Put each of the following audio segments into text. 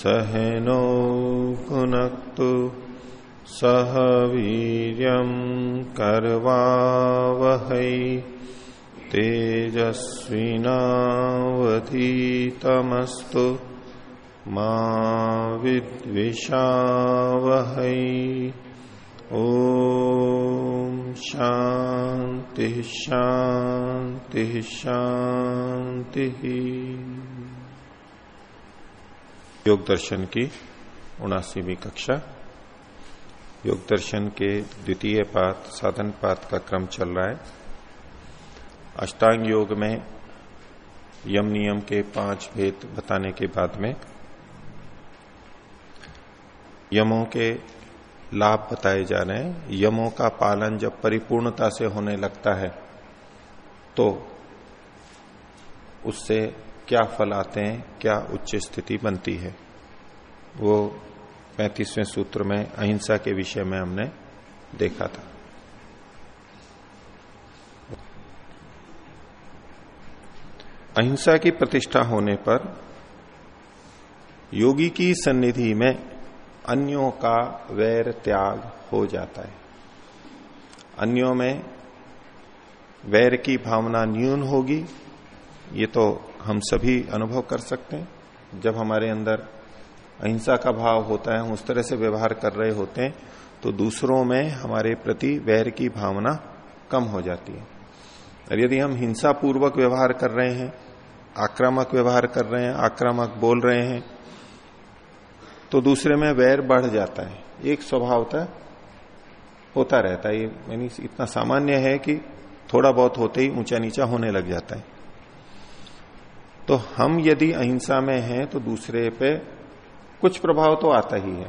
सहनो पुनक्तु सह वीर कर्वावहै तेजस्विनावधीतमस्तु मा विद्विषावहै। ओ शांति शांति शांति योग दर्शन की उनासीवीं कक्षा। योग दर्शन के द्वितीय पात, साधन पात का क्रम चल रहा है। अष्टांग योग में यम नियम के पाँच भेद बताने के बाद में यमों के लाभ बताए जा रहे हैं। यमों का पालन जब परिपूर्णता से होने लगता है तो उससे क्या फल आते हैं, क्या उच्च स्थिति बनती है। वो पैंतीसवें सूत्र में अहिंसा के विषय में हमने देखा था। अहिंसा की प्रतिष्ठा होने पर योगी की सन्निधि में अन्यों का वैर त्याग हो जाता है। अन्यों में वैर की भावना न्यून होगी, ये तो हम सभी अनुभव कर सकते हैं। जब हमारे अंदर अहिंसा का भाव होता है, हम उस तरह से व्यवहार कर रहे होते हैं तो दूसरों में हमारे प्रति वैर की भावना कम हो जाती है। और यदि हम हिंसा पूर्वक व्यवहार कर रहे हैं, आक्रामक व्यवहार कर रहे हैं, आक्रामक बोल रहे हैं तो दूसरे में वैर बढ़ जाता है। एक स्वभावता होता रहता है। ये यानी इतना सामान्य है कि थोड़ा बहुत होते ही ऊँचा नीचा होने लग जाता है। तो हम यदि अहिंसा में हैं तो दूसरे पे कुछ प्रभाव तो आता ही है,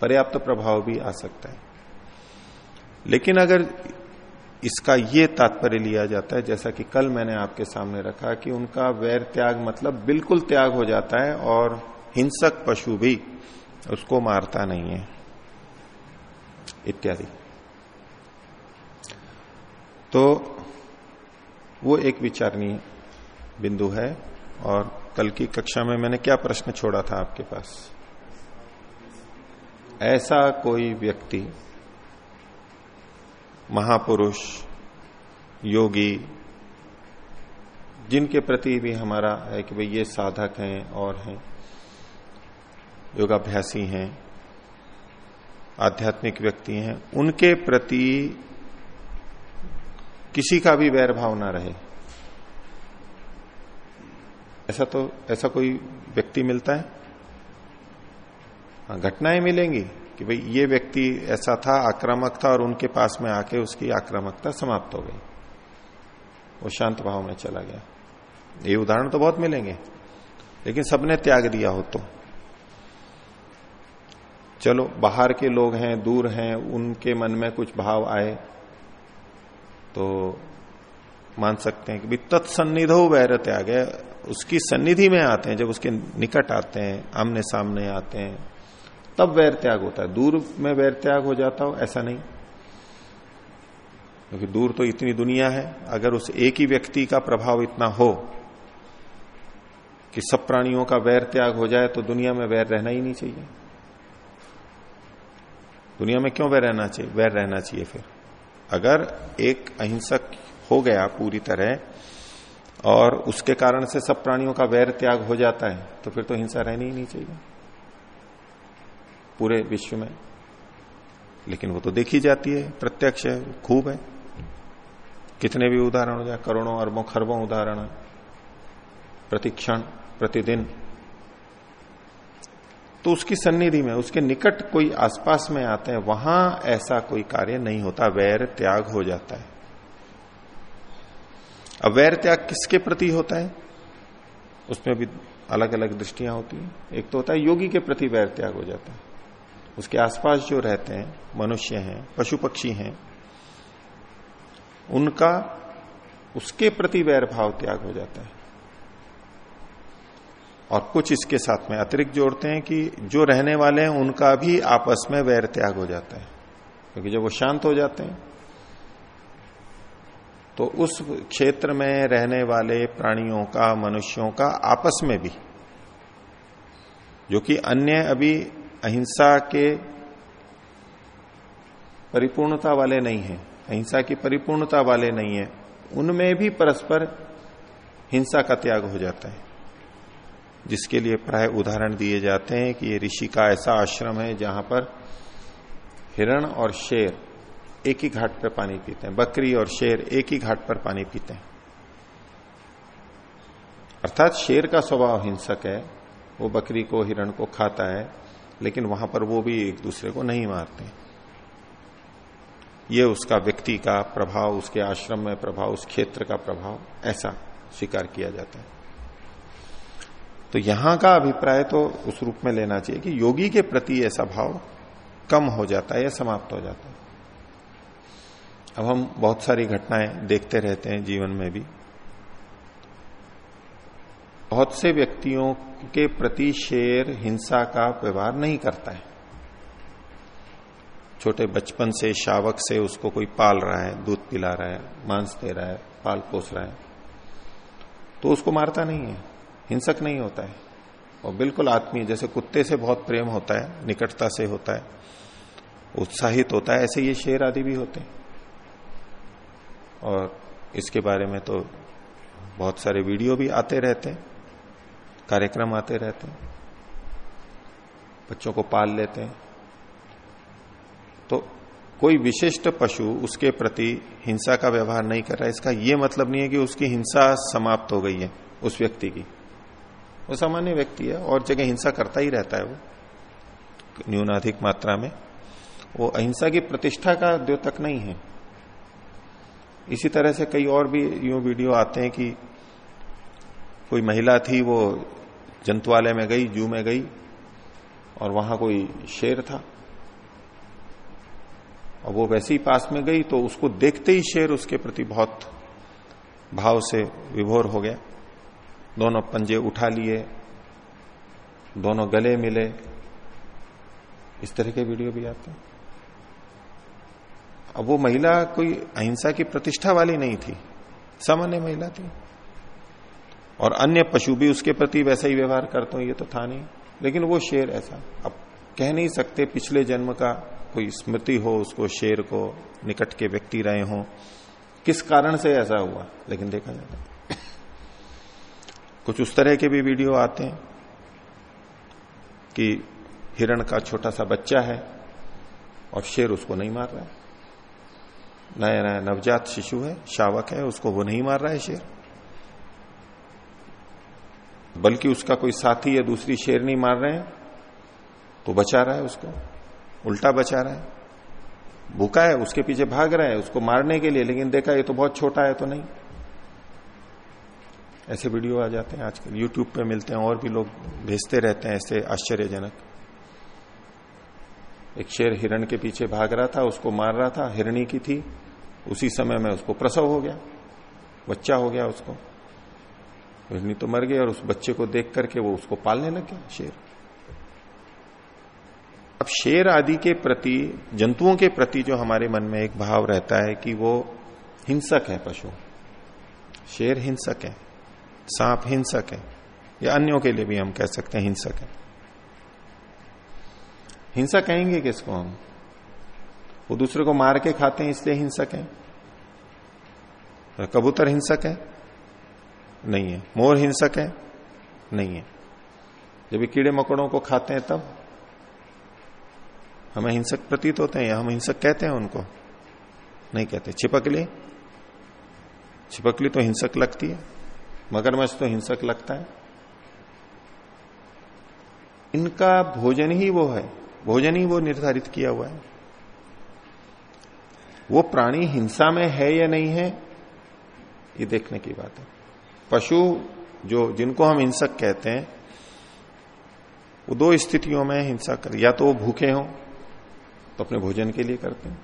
पर्याप्त तो प्रभाव भी आ सकता है। लेकिन अगर इसका ये तात्पर्य लिया जाता है, जैसा कि कल मैंने आपके सामने रखा कि उनका वैर त्याग मतलब बिल्कुल त्याग हो जाता है और हिंसक पशु भी उसको मारता नहीं है, इत्यादि। तो वो एक विचारणीय बिंदु है। और कल की कक्षा में मैंने क्या प्रश्न छोड़ा था आपके पास? ऐसा कोई व्यक्ति, महापुरुष, योगी, जिनके प्रति भी हमारा है कि भाई ये साधक हैं और हैं, योगाभ्यासी हैं, आध्यात्मिक व्यक्ति हैं, उनके प्रति किसी का भी वैर भाव ना रहे। ऐसा तो ऐसा कोई व्यक्ति मिलता है? हाँ, घटनाएँ मिलेंगी कि भाई ये व्यक्ति ऐसा था आक्रामक था और उनके पास में आके उसकी आक्रामकता समाप्त हो गई। वो शांत भाव में चला गया। ये उदाहरण तो बहुत मिलेंगे लेकिन सबने त्याग दिया हो तो। चलो बाहर के लोग हैं दूर हैं उनके मन में कुछ भाव आए तो मान सकते हैं कि भाई तत्सन्निधो वैर त्याग। उसकी सन्निधि में आते हैं, जब उसके निकट आते हैं, आमने सामने आते हैं, तब वैर त्याग होता है। दूर में वैर त्याग हो जाता हो, ऐसा नहीं। क्योंकि दूर तो इतनी दुनिया है, अगर उस एक ही व्यक्ति का प्रभाव इतना हो कि सब प्राणियों का वैर त्याग हो जाए तो दुनिया में वैर रहना ही नहीं चाहिए। दुनिया में क्यों वैर रहना चाहिए? वैर रहना चाहिए फिर। अगर एक अहिंसक हो गया पूरी तरह और उसके कारण से सब प्राणियों का वैर त्याग हो जाता है तो फिर तो हिंसा रहनी ही नहीं चाहिए। पूरे विश्व में। लेकिन वो तो देखी जाती है, प्रत्यक्ष है, खूब है। कितने भी उदाहरण हो जाए, करोड़ों, अरबों, खरबों उदाहरण, प्रतिक्षण, प्रतिदिन। तो उसकी सन्निधि में, उसके निकट कोई आसपास में आते हैं, वहाँ ऐसा कोई कार्य नहीं होता, वैर त्याग हो जाता है। अब वैर त्याग किसके प्रति होता है? उसमें भी अलग अलग दृष्टियाँ होती हैं। एक तो होता है योगी के प्रति वैर त्याग हो जाता है। उसके आसपास जो रहते हैं, मनुष्य हैं पशु पक्षी हैं, उनका, उसके प्रति वैर भाव त्याग हो जाता है। और कुछ इसके साथ में अतिरिक्त जोड़ते हैं कि जो रहने वाले हैं, उनका भी आपस में वैर त्याग हो जाता है। क्योंकि जब वो शांत हो जाते हैं तो उस क्षेत्र में रहने वाले प्राणियों का, मनुष्यों का आपस में भी, जो कि अन्य अभी अहिंसा के परिपूर्णता वाले नहीं है, अहिंसा की परिपूर्णता वाले नहीं है, उनमें भी परस्पर हिंसा का त्याग हो जाता है। जिसके लिए प्राय उदाहरण दिए जाते हैं कि ये ऋषि का ऐसा आश्रम है जहाँ पर हिरण और शेर एक ही घाट पर पानी पीते हैं। बकरी और शेर एक ही घाट पर पानी पीते हैं। अर्थात शेर का स्वभाव हिंसक है, वो बकरी को, हिरण को खाता है, लेकिन वहाँ पर वो भी एक दूसरे को नहीं मारते। ये उसका व्यक्ति का प्रभाव, उसके आश्रम में प्रभाव, उस क्षेत्र का प्रभाव, ऐसा स्वीकार किया जाता है। तो यहाँ का अभिप्राय तो उस रूप में लेना चाहिए कि योगी के प्रति ऐसा भाव कम हो जाता है या समाप्त हो जाता है। अब हम बहुत सारी घटनाएँ देखते रहते हैं जीवन में भी। बहुत से व्यक्तियों के प्रति शेर, हिंसा का व्यवहार नहीं करता है। छोटे बचपन से, शावक से उसको कोई पाल रहा है, दूध पिला रहा है, मांस दे रहा है, पाल पोस रहा है तो उसको मारता नहीं है, हिंसक नहीं होता है। और बिल्कुल आत्मीय, जैसे कुत्ते से बहुत प्रेम होता है, निकटता से होता है, उत्साहित होता है, ऐसे ये शेर आदि भी होते हैं। और इसके बारे में तो बहुत सारे वीडियो भी आते रहते हैं, कार्यक्रम आते रहते हैं, बच्चों को पाल लेते हैं। तो कोई विशिष्ट पशु उसके प्रति हिंसा का व्यवहार नहीं कर रहा है। इसका यह मतलब नहीं है कि उसकी हिंसा समाप्त हो गई है उस व्यक्ति की। वो सामान्य व्यक्ति है और जगह हिंसा करता ही रहता है वो। न्यूनाधिक मात्रा में। वो अहिंसा की प्रतिष्ठा का द्योतक नहीं है। इसी तरह से कई और भी यूँ वीडियो आते हैं कि कोई महिला थी, वो जंतुआलय में गई, जू में गई, और वहाँ कोई शेर था। और वो वैसे ही पास में गई तो उसको देखते ही शेर उसके प्रति बहुत भाव से विभोर हो गया। दोनों पंजे उठा लिए, दोनों गले मिले। इस तरह के वीडियो भी आते हैं। अब वो महिला कोई अहिंसा की प्रतिष्ठा वाली नहीं थी, सामान्य महिला थी। और अन्य पशु भी उसके प्रति वैसा ही व्यवहार करते हो, ये तो था नहीं। लेकिन वो शेर ऐसा। अब कह नहीं सकते पिछले जन्म का कोई स्मृति हो, उसको शेर को निकट के व्यक्ति रहे हो। किस कारण से ऐसा हुआ? लेकिन देखा जाता कुछ उस तरह के भी वीडियो आते हैं कि हिरण का छोटा सा बच्चा है और शेर उसको नहीं मार रहा है। नया नया नवजात शिशु है, शावक है, उसको वो नहीं मार रहा है शेर। बल्कि उसका कोई साथी या दूसरी शेर नहीं मार रहे हैं तो बचा रहा है उसको, उल्टा बचा रहा है। भूखा है, उसके पीछे भाग रहा है, उसको मारने के लिए, लेकिन देखा ये तो बहुत छोटा है तो नहीं। ऐसे वीडियो आ जाते हैं आजकल यूट्यूब पे मिलते हैं, और भी लोग भेजते रहते हैं ऐसे आश्चर्यजनक। एक शेर हिरण के पीछे भाग रहा था, उसको मार रहा था, हिरणी की थी उसी समय में उसको प्रसव हो गया, बच्चा हो गया उसको। तो मर गई और उस बच्चे को देख करके वो उसको पालने लग गया, शेर। अब शेर आदि के प्रति, जंतुओं के प्रति जो हमारे मन में एक भाव रहता है कि वो हिंसक है पशु। शेर हिंसक है, सांप हिंसक है, या अन्यों के लिए भी हम कह सकते हैं हिंसक है। हिंसा कहेंगे किसको हम? वो दूसरे को मार के खाते हैं, इसलिए हिंसक है। कबूतर हिंसक है? नहीं है। मोर हिंसक है? नहीं है। जब कीड़े मकोड़ों को खाते हैं, तब हमें हिंसक प्रतीत होते हैं या हम हिंसक कहते हैं उनको? नहीं कहते। छिपकली छिपकली तो हिंसक लगती है। मगरमच्छ तो हिंसक लगता है। इनका भोजन ही वो है। भोजन ही वो निर्धारित किया हुआ है। वो प्राणी हिंसा में है या नहीं है, ये देखने की बात है। पशु जो, जिनको हम हिंसक कहते हैं, वो दो स्थितियों में हिंसा कर, या तो वो भूखे हों तो अपने भोजन के लिए करते हैं।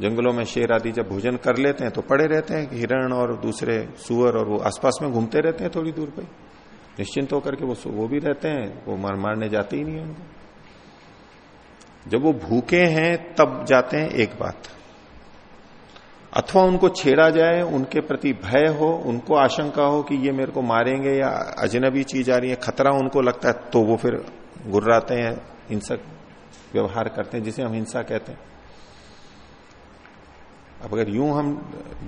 जंगलों में शेर आदि जब भोजन कर लेते हैं तो पड़े रहते हैं हिरण और दूसरे सुअर और वो आसपास में घूमते रहते हैं थोड़ी दूर पे। निश्चिंत होकर के वो वो भी रहते हैं, वो मार मारने जाते ही नहीं उनको। जब वो भूखे हैं, तब जाते हैं एक बात। अथवा उनको छेड़ा जाए, उनके प्रति भय हो, उनको आशंका हो कि ये मेरे को मारेंगे या अजनबी चीज़ आ रही है, खतरा उनको लगता है तो वो फिर गुर्राते हैं, हिंसक व्यवहार करते हैं, जिसे हम हिंसा कहते हैं। अब अगर यूँ हम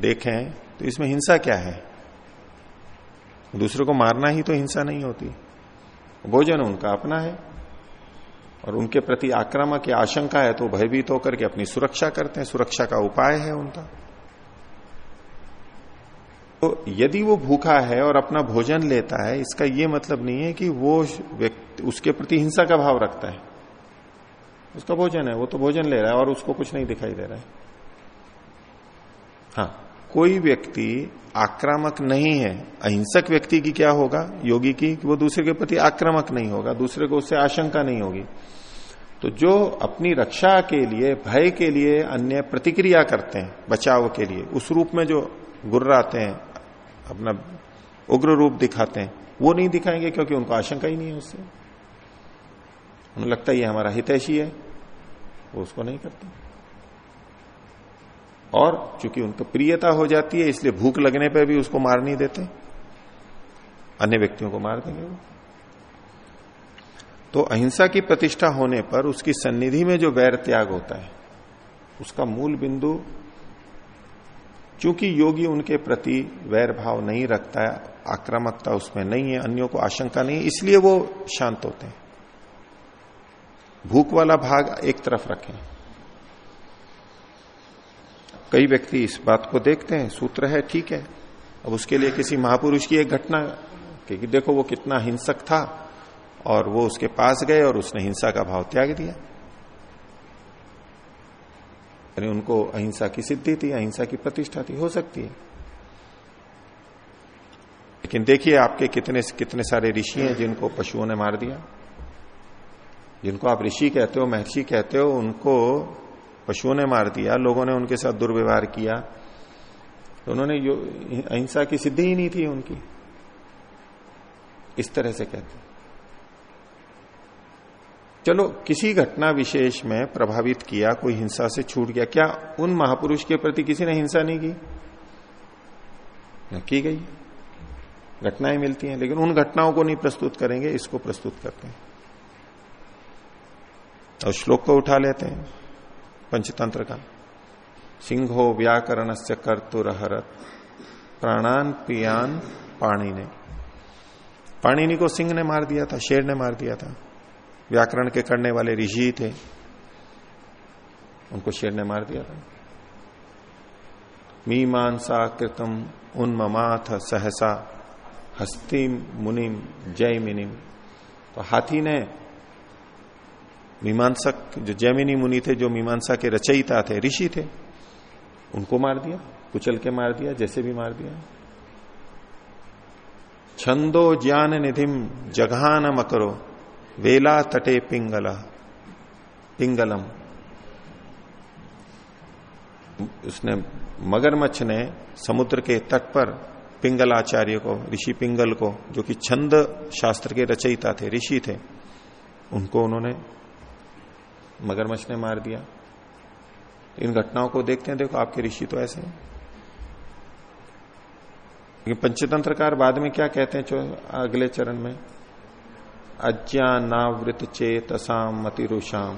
देखें तो इसमें हिंसा क्या है? दूसरे को मारना ही तो हिंसा नहीं होती। भोजन उनका अपना है, और उनके प्रति आक्रामक या आशंका है तो भयभीत होकर के अपनी सुरक्षा करते हैं, सुरक्षा का उपाय है उनका। तो यदि वो भूखा है और अपना भोजन लेता है, इसका ये मतलब नहीं है कि वो व्यक्ति, उसके प्रति हिंसा का भाव रखता है। उसका भोजन है, वो तो भोजन ले रहा है और उसको कुछ नहीं दिखाई दे रहा है। हाँ कोई व्यक्ति आक्रामक नहीं है, अहिंसक व्यक्ति की क्या होगा? योगी की, कि वो दूसरे के प्रति आक्रामक नहीं होगा, दूसरे को उससे आशंका नहीं होगी। तो जो अपनी रक्षा के लिए, भय के लिए अन्य प्रतिक्रिया करते हैं, बचाव के लिए, उस रूप में जो गुर्राते हैं अपना उग्र रूप दिखाते हैं। वो नहीं दिखाएँगे क्योंकि उनको आशंका ही नहीं है उससे। उन्हें लगता है ये हमारा हितैषी है। वो उसको नहीं करते। और चूँकि उनको प्रियता हो जाती है, इसलिए भूख लगने पर भी उसको मार नहीं देते। अन्य व्यक्तियों को मार देंगे वो। तो अहिंसा की प्रतिष्ठा होने पर उसकी सन्निधि में जो वैर त्याग होता है, उसका मूल बिंदु चूँकि योगी उनके प्रति वैर भाव नहीं रखता है, आक्रामकता उसमें नहीं है, अन्यों को आशंका नहीं है, इसलिए वो शांत होते हैं। भूख वाला भाग एक तरफ़ रखें। कई व्यक्ति इस बात को देखते हैं, सूत्र है, ठीक है। अब उसके लिए किसी महापुरुष की एक घटना कि देखो वो कितना हिंसक था, और वो उसके पास गए और उसने हिंसा का भाव त्याग दिया। यानी उनको अहिंसा की सिद्धि थी, अहिंसा की प्रतिष्ठा थी, हो सकती है। लेकिन देखिए आपके कितने कितने सारे ऋषि हैं जिनको पशुओं ने मार दिया। जिनको आप ऋषि कहते हो, महर्षि कहते हो, उनको पशुओं ने मार दिया, लोगों ने उनके साथ दुर्व्यवहार किया। तो उन्होंने अहिंसा की सिद्धि ही नहीं थी उनकी। इस तरह से कहते चलो, किसी घटना विशेष में प्रभावित किया, कोई हिंसा से छूट गया, क्या उन महापुरुष के प्रति किसी ने हिंसा नहीं की? की गई। घटनाएँ मिलती हैं, लेकिन उन घटनाओं को नहीं प्रस्तुत करेंगे, इसको प्रस्तुत करते हैं। और श्लोक को उठा लेते हैं, पंचतंत्र का। सिंहो व्याकरण से कर्तुरहरत, प्राणान पियान पाणी ने पाणिनि को सिंह ने मार दिया था, शेर ने मार दिया था। व्याकरण के करने वाले ऋषि थे। उनको शेर ने मार दिया था। मीमांसा कृतम उन्ममाथ सहसा हस्ती मुनिम जय मिनिम तो हाथी ने मीमांसक, जो जैमिनी मुनि थे, जो मीमांसा के रचयिता थे, ऋषि थे, उनको मार दिया, कुचल के मार दिया, जैसे भी मार दिया। छंदो ज्ञान निधिम, जघान मकरो। वेला तटे पिंगल, पिंगलम। उसने मगरमच्छ ने समुद्र के तट पर पिंगल आचार्य को, ऋषि पिंगल को, जो कि छंद शास्त्र के रचयिता थे, ऋषि थे, उनको उन्होंने मगरमच्छ ने मार दिया। इन घटनाओं को देखते हैं, देखो, आपके ऋषि तो ऐसे हैं। लेकिन पंचतंत्रकार बाद में क्या कहते हैं अगले चरण में? अज्ञानावृत चेतसाम मतिरुषाम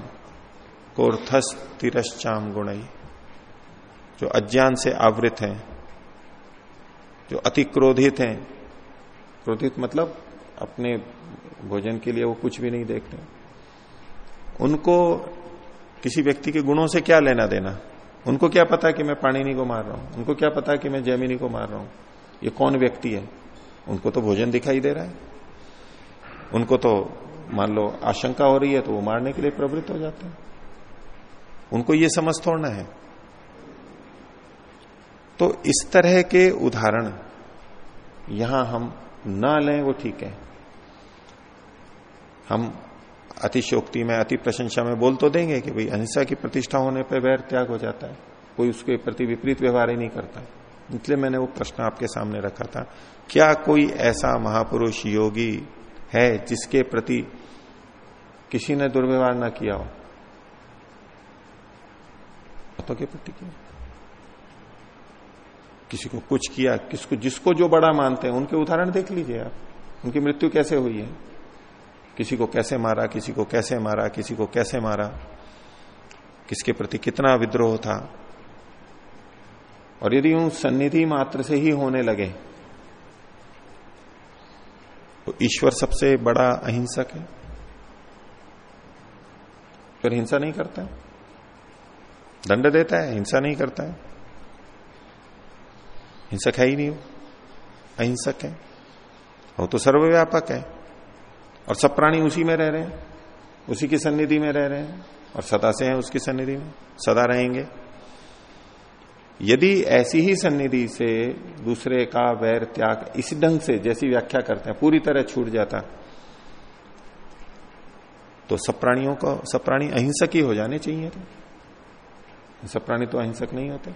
कोर्थस तिरश्चाम गुणई जो अज्ञान से आवृत हैं, जो अति क्रोधित हैं, क्रोधित मतलब अपने भोजन के लिए वो कुछ भी नहीं देखते। उनको किसी व्यक्ति के गुणों से क्या लेना देना? उनको क्या पता कि मैं पाणिनी को मार रहा हूँ? उनको क्या पता कि मैं जैमिनी को मार रहा हूँ? ये कौन व्यक्ति है? उनको तो भोजन दिखाई दे रहा है। उनको तो मान लो आशंका हो रही है तो वो मारने के लिए प्रवृत्त हो जाते हैं। उनको ये समझ थोड़ना है। तो इस तरह के उदाहरण यहाँ हम ना लें, वो ठीक है। हम अतिशोक्ति में, अति प्रशंसा में बोल तो देंगे कि भाई अहिंसा की प्रतिष्ठा होने पर वैर त्याग हो जाता है। कोई उसके प्रति विपरीत व्यवहार ही नहीं करता। इसलिए मैंने वो प्रश्न आपके सामने रखा था। क्या कोई ऐसा महापुरुष योगी है जिसके प्रति किसी ने दुर्व्यवहार ना किया हो। तो के प्रति किया? किसी को कुछ किया, किसको, जिसको जो बड़ा मानते हैं, उनके उदाहरण देख लीजिए आप। उनकी मृत्यु कैसे हुई है? किसी को कैसे मारा, किसी को कैसे मारा, किसी को कैसे मारा? किसके प्रति कितना विद्रोह था? और यदि यूँ सन्निधि मात्र से ही होने लगे तो ईश्वर सबसे बड़ा अहिंसक है। फिर हिंसा नहीं करता है। दंड देता है, हिंसा नहीं करता है। हिंसक है ही नहीं वो। अहिंसक है। वो तो सर्वव्यापक है। और सब प्राणी उसी में रह रहे हैं। उसी की सन्निधि में रह रहे हैं। और सदा से हैं उसकी सन्निधि में। सदा रहेंगे। यदि ऐसी ही सन्निधि से दूसरे का वैर त्याग इसी ढंग से जैसी व्याख्या करते हैं पूरी तरह छूट जाता तो सब प्राणियों को सब प्राणी अहिंसक ही हो जाने चाहिए थे सब प्राणी तो अहिंसक नहीं होते।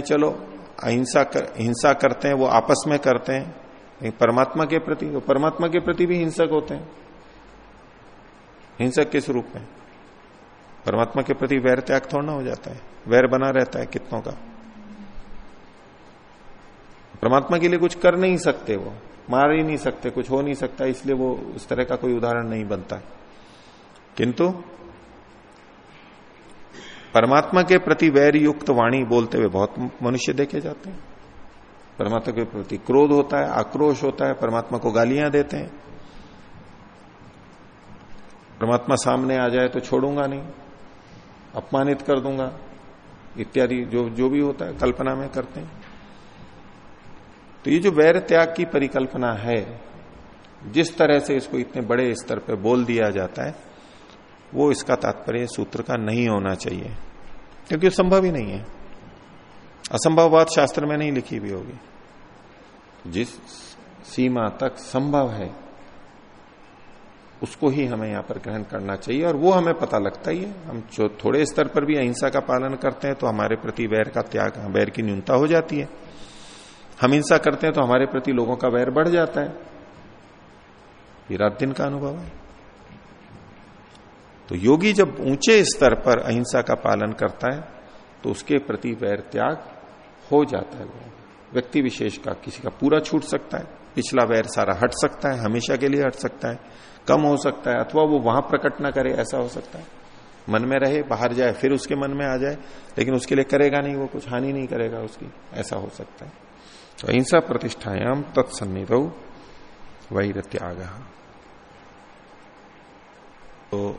चलो अहिंसा कर, हिंसा करते हैं वो आपस में करते हैं परमात्मा के प्रति वो परमात्मा के प्रति भी हिंसक होते हैं। हिंसक किस रूप में? परमात्मा के प्रति वैर त्याग थोड़ा हो जाता है। वैर बना रहता है कितनों का। परमात्मा के लिए कुछ कर नहीं सकते वो। मार ही नहीं सकते, कुछ हो नहीं सकता, इसलिए वो उस तरह का कोई उदाहरण नहीं बनता। किंतु परमात्मा के प्रति वैर युक्त वाणी बोलते हुए बहुत मनुष्य देखे जाते हैं। परमात्मा के प्रति क्रोध होता है, आक्रोश होता है, परमात्मा को गालियाँ देते हैं। परमात्मा सामने आ जाए तो छोड़ूँगा नहीं। अपमानित कर दूँगा, इत्यादि, जो जो भी होता है, कल्पना में करते हैं। तो ये जो वैर त्याग की परिकल्पना है, जिस तरह से इसको इतने बड़े स्तर पर बोल दिया जाता है, वो इसका तात्पर्य सूत्र का नहीं होना चाहिए, क्योंकि वो संभव ही नहीं है। असंभव बात शास्त्र में नहीं लिखी भी होगी। जिस सीमा तक संभव है उसको ही हमें यहाँ पर ग्रहण करना चाहिए और वो हमें पता लगता ही है। हम जो थोड़े स्तर पर भी अहिंसा का पालन करते हैं तो हमारे प्रति वैर का त्याग, वैर की न्यूनता हो जाती है। हम हिंसा करते हैं तो हमारे प्रति लोगों का वैर बढ़ जाता है। ये रात दिन का अनुभव है। तो योगी जब ऊँचे स्तर पर अहिंसा का पालन करता है तो उसके प्रति वैर त्याग हो जाता है। व्यक्ति विशेष का, किसी का पूरा छूट सकता है। पिछला वैर सारा हट सकता है, हमेशा के लिए हट सकता है, कम हो सकता है, अथवा वो वहाँ प्रकट ना करे, ऐसा हो सकता है। मन में रहे, बाहर जाए, फिर उसके मन में आ जाए, लेकिन उसके लिए करेगा नहीं, वो कुछ हानि नहीं करेगा उसकी, ऐसा हो सकता है। तो अहिंसा प्रतिष्ठायाम तत्सन्निध वैर त्याग तो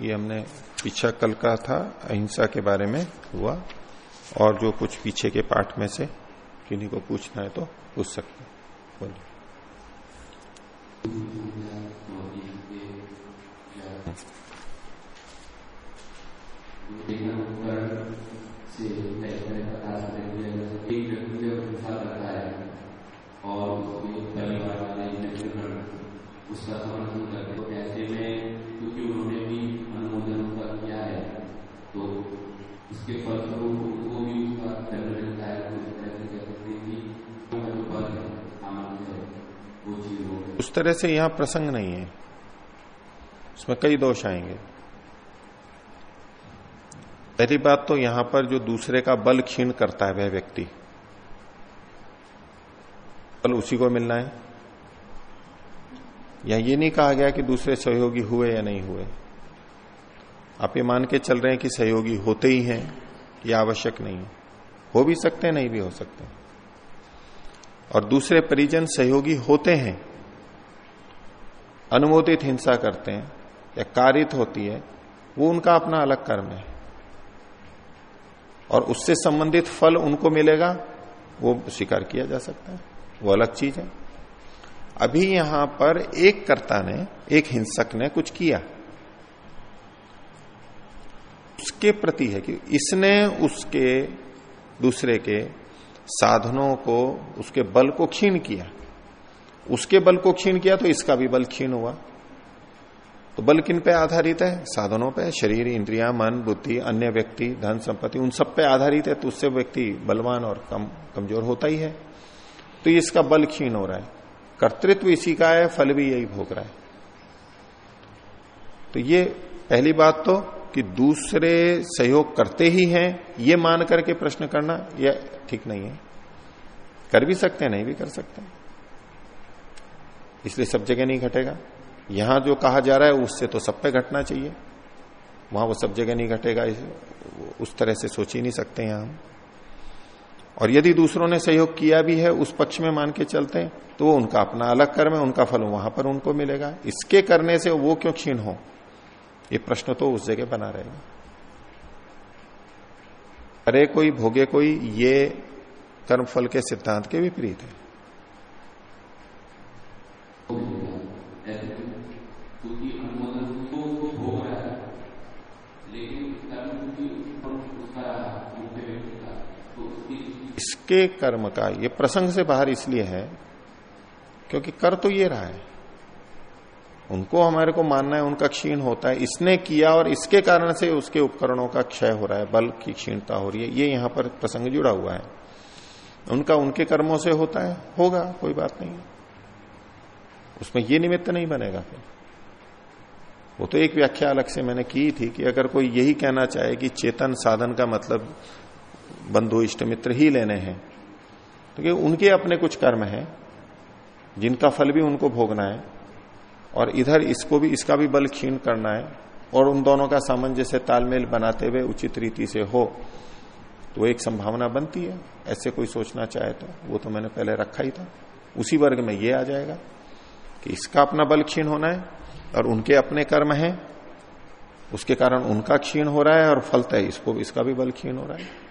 ये हमने पीछा कल का था, अहिंसा के बारे में हुआ, और जो कुछ पीछे के पाठ में से किन्हीं को पूछना है तो पूछ सकते Bueno. Sí. उस तरह से यहाँ प्रसंग नहीं है। उसमें कई दोष आएँगे। पहली बात तो यहाँ पर जो दूसरे का बल क्षीण करता है वह व्यक्ति। बल उसी को मिलना है। या ये नहीं कहा गया कि दूसरे सहयोगी हुए या नहीं हुए। आप ये मान के चल रहे हैं कि सहयोगी होते ही हैं, ये आवश्यक नहीं है। हो भी सकते नहीं भी हो सकते और दूसरे परिजन सहयोगी होते हैं अनुमोदित हिंसा करते हैं, या कारित होती है, वो उनका अपना अलग कर्म है। और उससे संबंधित फल उनको मिलेगा, वो स्वीकार किया जा सकता है। वो अलग चीज़ है। अभी यहाँ पर एक कर्ता ने, एक हिंसक ने कुछ किया। उसके प्रति है कि इसने उसके, दूसरे के साधनों को, उसके बल को क्षीण किया। उसके बल को क्षीण किया तो इसका भी बल क्षीण हुआ। तो बल किन पे आधारित है? साधनों पे, शरीर, इंद्रिया, मन, बुद्धि, अन्य व्यक्ति, धन, संपत्ति, उन सब पे आधारित है तो उससे व्यक्ति बलवान और कम, कमज़ोर होता ही है। तो इसका बल क्षीण हो रहा है। कर्तृत्व इसी का है, फल भी यही भोग रहा है। तो ये पहली बात तो कि दूसरे सहयोग करते ही हैं, ये मान करके प्रश्न करना यह ठीक नहीं है। कर भी सकते हैं, नहीं भी कर सकते हैं। इसलिए सब जगह नहीं घटेगा। यहाँ जो कहा जा रहा है, उससे तो सब पे घटना चाहिए। वहाँ वो सब जगह नहीं घटेगा उस तरह से सोच ही नहीं सकते यहाँ हम। और यदि दूसरों ने सहयोग किया भी है, उस पक्ष में मान के चलते हैं तो वो उनका अपना अलग कर्म है, उनका फल वहाँ पर उनको मिलेगा। इसके करने से वो क्यों क्षीण हो? ये प्रश्न तो उस जगह बना रहेगा। अरे कोई भोगे कोई, ये कर्मफल के सिद्धांत के विपरीत है। इसके कर्म का, ये प्रसंग से बाहर इसलिए है, क्योंकि कर तो ये रहा है। उनको हमारे को मानना है, उनका क्षीण होता है। इसने किया और इसके कारण से उसके उपकरणों का क्षय हो रहा है, बल की क्षीणता हो रही है। ये यहाँ पर प्रसंग जुड़ा हुआ है। उनका उनके कर्मों से होता है, होगा, कोई बात नहीं। उसमें ये निमित्त नहीं बनेगा फिर। वो तो एक व्याख्या अलग से मैंने की थी कि अगर कोई यही कहना चाहे कि चेतन साधन का मतलब बंधु इष्ट मित्र ही लेने हैं तो उनके अपने कुछ कर्म हैं, जिनका फल भी उनको भोगना है, और इधर इसको भी, इसका भी बल क्षीण करना है, और उन दोनों का सामंजस्य तालमेल बनाते हुए उचित रीति से हो तो एक संभावना बनती है। ऐसे कोई सोचना चाहे तो वो तो मैंने पहले रखा ही था। उसी वर्ग में ये आ जाएगा। कि इसका अपना बल क्षीण होना है और उनके अपने कर्म है। उसके कारण उनका क्षीण हो रहा है और फलता है इसको, इसका भी बल क्षीण हो रहा है।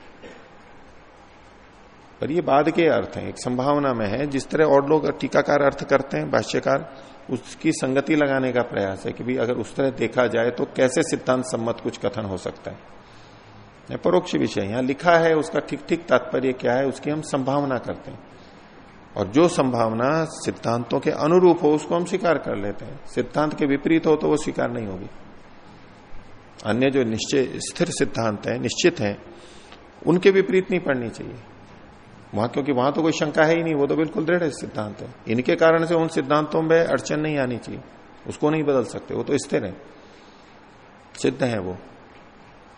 पर ये बाद के अर्थ हैं, एक संभावना में है। जिस तरह और लोग टीकाकार अर्थ करते हैं, भाष्यकार, उसकी संगति लगाने का प्रयास है कि भाई अगर उस तरह देखा जाए तो कैसे सिद्धांत सम्मत कुछ कथन हो सकता है। परोक्ष विषय यहाँ लिखा है, उसका ठीक ठीक तात्पर्य क्या है, उसकी हम संभावना करते हैं। और जो संभावना सिद्धांतों के अनुरूप हो, उसको हम स्वीकार कर लेते हैं। सिद्धांत के विपरीत हो तो वो स्वीकार नहीं होगी। अन्य जो निश्चय, स्थिर सिद्धांत है, निश्चित है, उनके विपरीत नहीं पढ़नी चाहिए। वहाँ क्योंकि वहाँ तो कोई शंका है ही नहीं, वो तो बिल्कुल दृढ़ है सिद्धांत है। इनके कारण से उन सिद्धांतों में अड़चन नहीं आनी चाहिए। उसको नहीं बदल सकते, वो तो स्थिर है। सिद्ध है वो।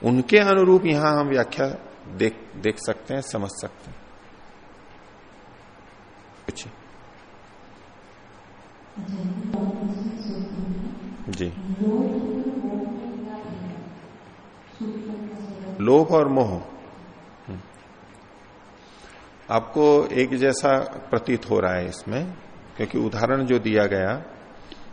उनके अनुरूप यहाँ हम व्याख्या देख देख सकते हैं, समझ सकते हैं। कुछ जी। लोभ और मोह। आपको एक जैसा प्रतीत हो रहा है इसमें, क्योंकि उदाहरण जो दिया गया,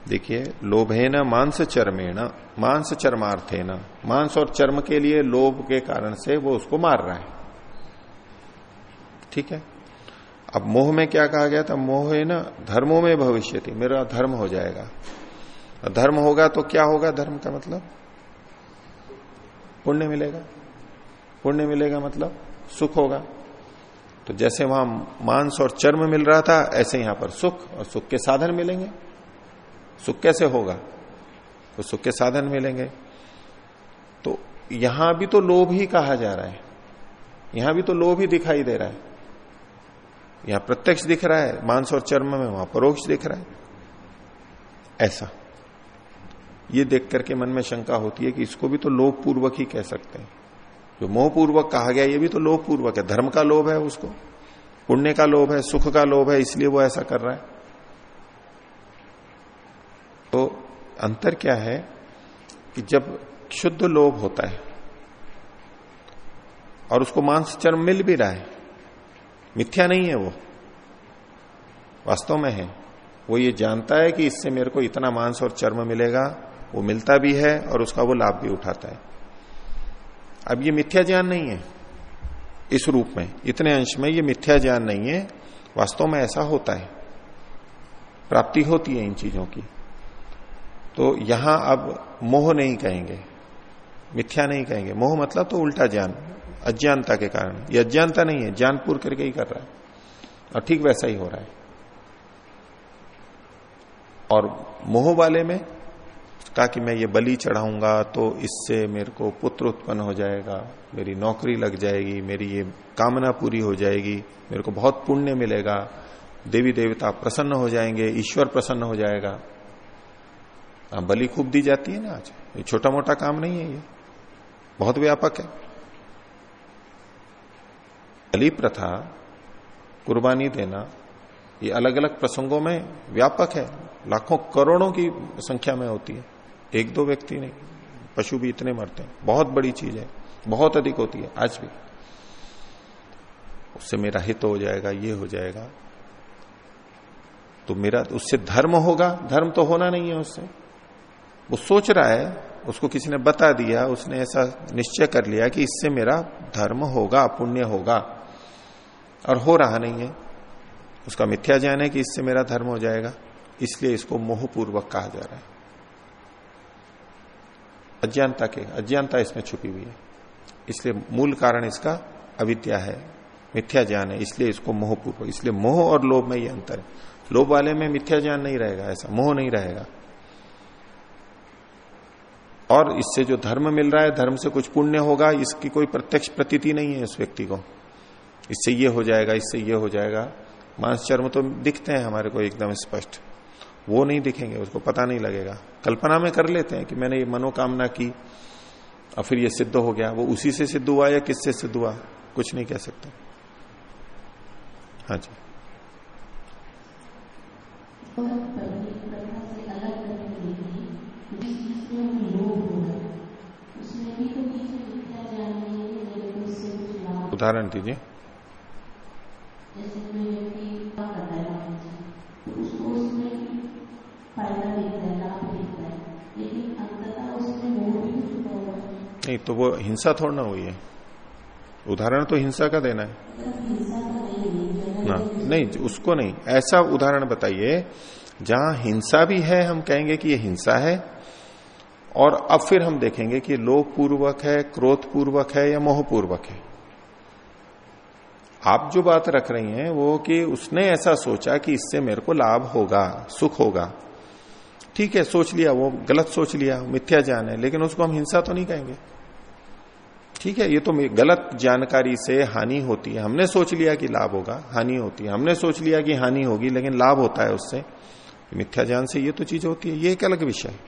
देखिए लोभे न मांस चरमे न मांस चरमार्थे न मांस और चर्म के लिए लोभ के कारण से वो उसको मार रहा है। ठीक है? अब मोह में क्या कहा गया था? मोह है ना, धर्मों में भविष्य थी मेरा धर्म हो जाएगा। धर्म होगा तो क्या होगा? धर्म का मतलब? पुण्य मिलेगा। पुण्य मिलेगा मतलब सुख होगा। तो जैसे वहाँ मांस और चर्म मिल रहा था, ऐसे यहाँ पर सुख और सुख के साधन मिलेंगे। सुख कैसे होगा? तो सुख के साधन मिलेंगे। तो यहाँ भी तो लोभ ही कहा जा रहा है। यहाँ भी तो लोभ ही दिखाई दे रहा है। यहाँ प्रत्यक्ष दिख रहा है, मांस और चर्म में वहाँ परोक्ष दिख रहा है। ऐसा। ये देख करके मन में शंका होती है कि इसको भी तो लोभ पूर्वक ही कह सकते हैं। जो मोह पूर्वक कहा गया, ये भी तो लोभ पूर्वक है। धर्म का लोभ है उसको। पुण्य का लोभ है, सुख का लोभ है, इसलिए वो ऐसा कर रहा है। तो अंतर क्या है कि जब शुद्ध लोभ होता है और उसको मांस चर्म मिल भी रहा है मिथ्या नहीं है वो। वास्तव में है। वो ये जानता है कि इससे मेरे को इतना मांस और चर्म मिलेगा, वो मिलता भी है और उसका वो लाभ भी उठाता है। अब ये मिथ्या ज्ञान नहीं है इस रूप में। इतने अंश में ये मिथ्या ज्ञान नहीं है। वास्तव में ऐसा होता है। प्राप्ति होती है इन चीज़ों की। तो यहाँ अब मोह नहीं कहेंगे। मिथ्या नहीं कहेंगे। मोह मतलब तो उल्टा ज्ञान। अज्ञानता के कारण। ये अज्ञानता नहीं है, ज्ञानपुर करके ही कर रहा है। और ठीक वैसा ही हो रहा है। और मोह वाले में कहा कि मैं ये बलि चढ़ाऊँगा तो इससे मेरे को पुत्र उत्पन्न हो जाएगा, मेरी नौकरी लग जाएगी, मेरी ये कामना पूरी हो जाएगी, मेरे को बहुत पुण्य मिलेगा, देवी देवता प्रसन्न हो जाएँगे, ईश्वर प्रसन्न हो जाएगा। हाँ बलि खूब दी जाती है ना आज। ये छोटा मोटा काम नहीं है ये। बहुत व्यापक है। बलि प्रथा, कुर्बानी देना, ये अलग अलग प्रसंगों में व्यापक है। लाखों करोड़ों की संख्या में होती है। एक दो व्यक्ति नहीं, पशु भी इतने मरते हैं। बहुत बड़ी चीज़ है, बहुत अधिक होती है आज भी। उससे मेरा हित हो जाएगा, ये हो जाएगा। तो मेरा, उससे धर्म होगा, धर्म तो होना नहीं है उससे। वो सोच रहा है, उसको किसी ने बता दिया, उसने ऐसा निश्चय कर लिया कि इससे मेरा धर्म होगा, पुण्य होगा। और हो रहा नहीं है। उसका मिथ्या ज्ञान है कि इससे मेरा धर्म हो जाएगा, इसलिए इसको मोहपूर्वक कहा जा रहा है। अज्ञानता के, अज्ञानता इसमें छुपी हुई है। इसलिए मूल कारण इसका अविद्या है, मिथ्या ज्ञान है, इसलिए इसको मोहपूर्वक, इसलिए मोह और लोभ में ये अंतर है। लोभ वाले में मिथ्या ज्ञान नहीं रहेगा, ऐसा मोह नहीं रहेगा। और इससे जो धर्म मिल रहा है, धर्म से कुछ पुण्य होगा, इसकी कोई प्रत्यक्ष प्रतीति नहीं है उस व्यक्ति को। इससे ये हो जाएगा, इससे ये हो जाएगा। मांस चर्म तो दिखते हैं हमारे को एकदम स्पष्ट। वो नहीं दिखेंगे, उसको पता नहीं लगेगा। कल्पना में कर लेते हैं कि मैंने ये मनोकामना की और फिर ये सिद्ध हो गया। वो उसी से सिद्ध हुआ या किससे सिद्ध हुआ? कुछ नहीं कह सकते। हाँ जी। उदाहरण दीजिए। नहीं तो वो हिंसा थोड़ा ना हुई है। उदाहरण तो हिंसा का देना है। ना नहीं उसको नहीं ऐसा उदाहरण बताइए जहाँ हिंसा भी है हम कहेंगे कि ये हिंसा है और अब फिर हम देखेंगे कि लोभ पूर्वक है क्रोध पूर्वक है या मोह पूर्वक है। आप जो बात रख रही हैं, वो कि उसने ऐसा सोचा कि इससे मेरे को लाभ होगा, सुख होगा। ठीक है, सोच लिया, वो गलत सोच लिया, मिथ्या ज्ञान है, लेकिन उसको हम हिंसा तो नहीं कहेंगे। ठीक है, ये तो गलत जानकारी से हानि होती है। हमने सोच लिया कि लाभ होगा, हानि होती है। हमने सोच लिया कि हानि होगी, लेकिन लाभ होता है उससे। मिथ्या ज्ञान से ये तो चीज़ होती है, ये एक अलग विषय है।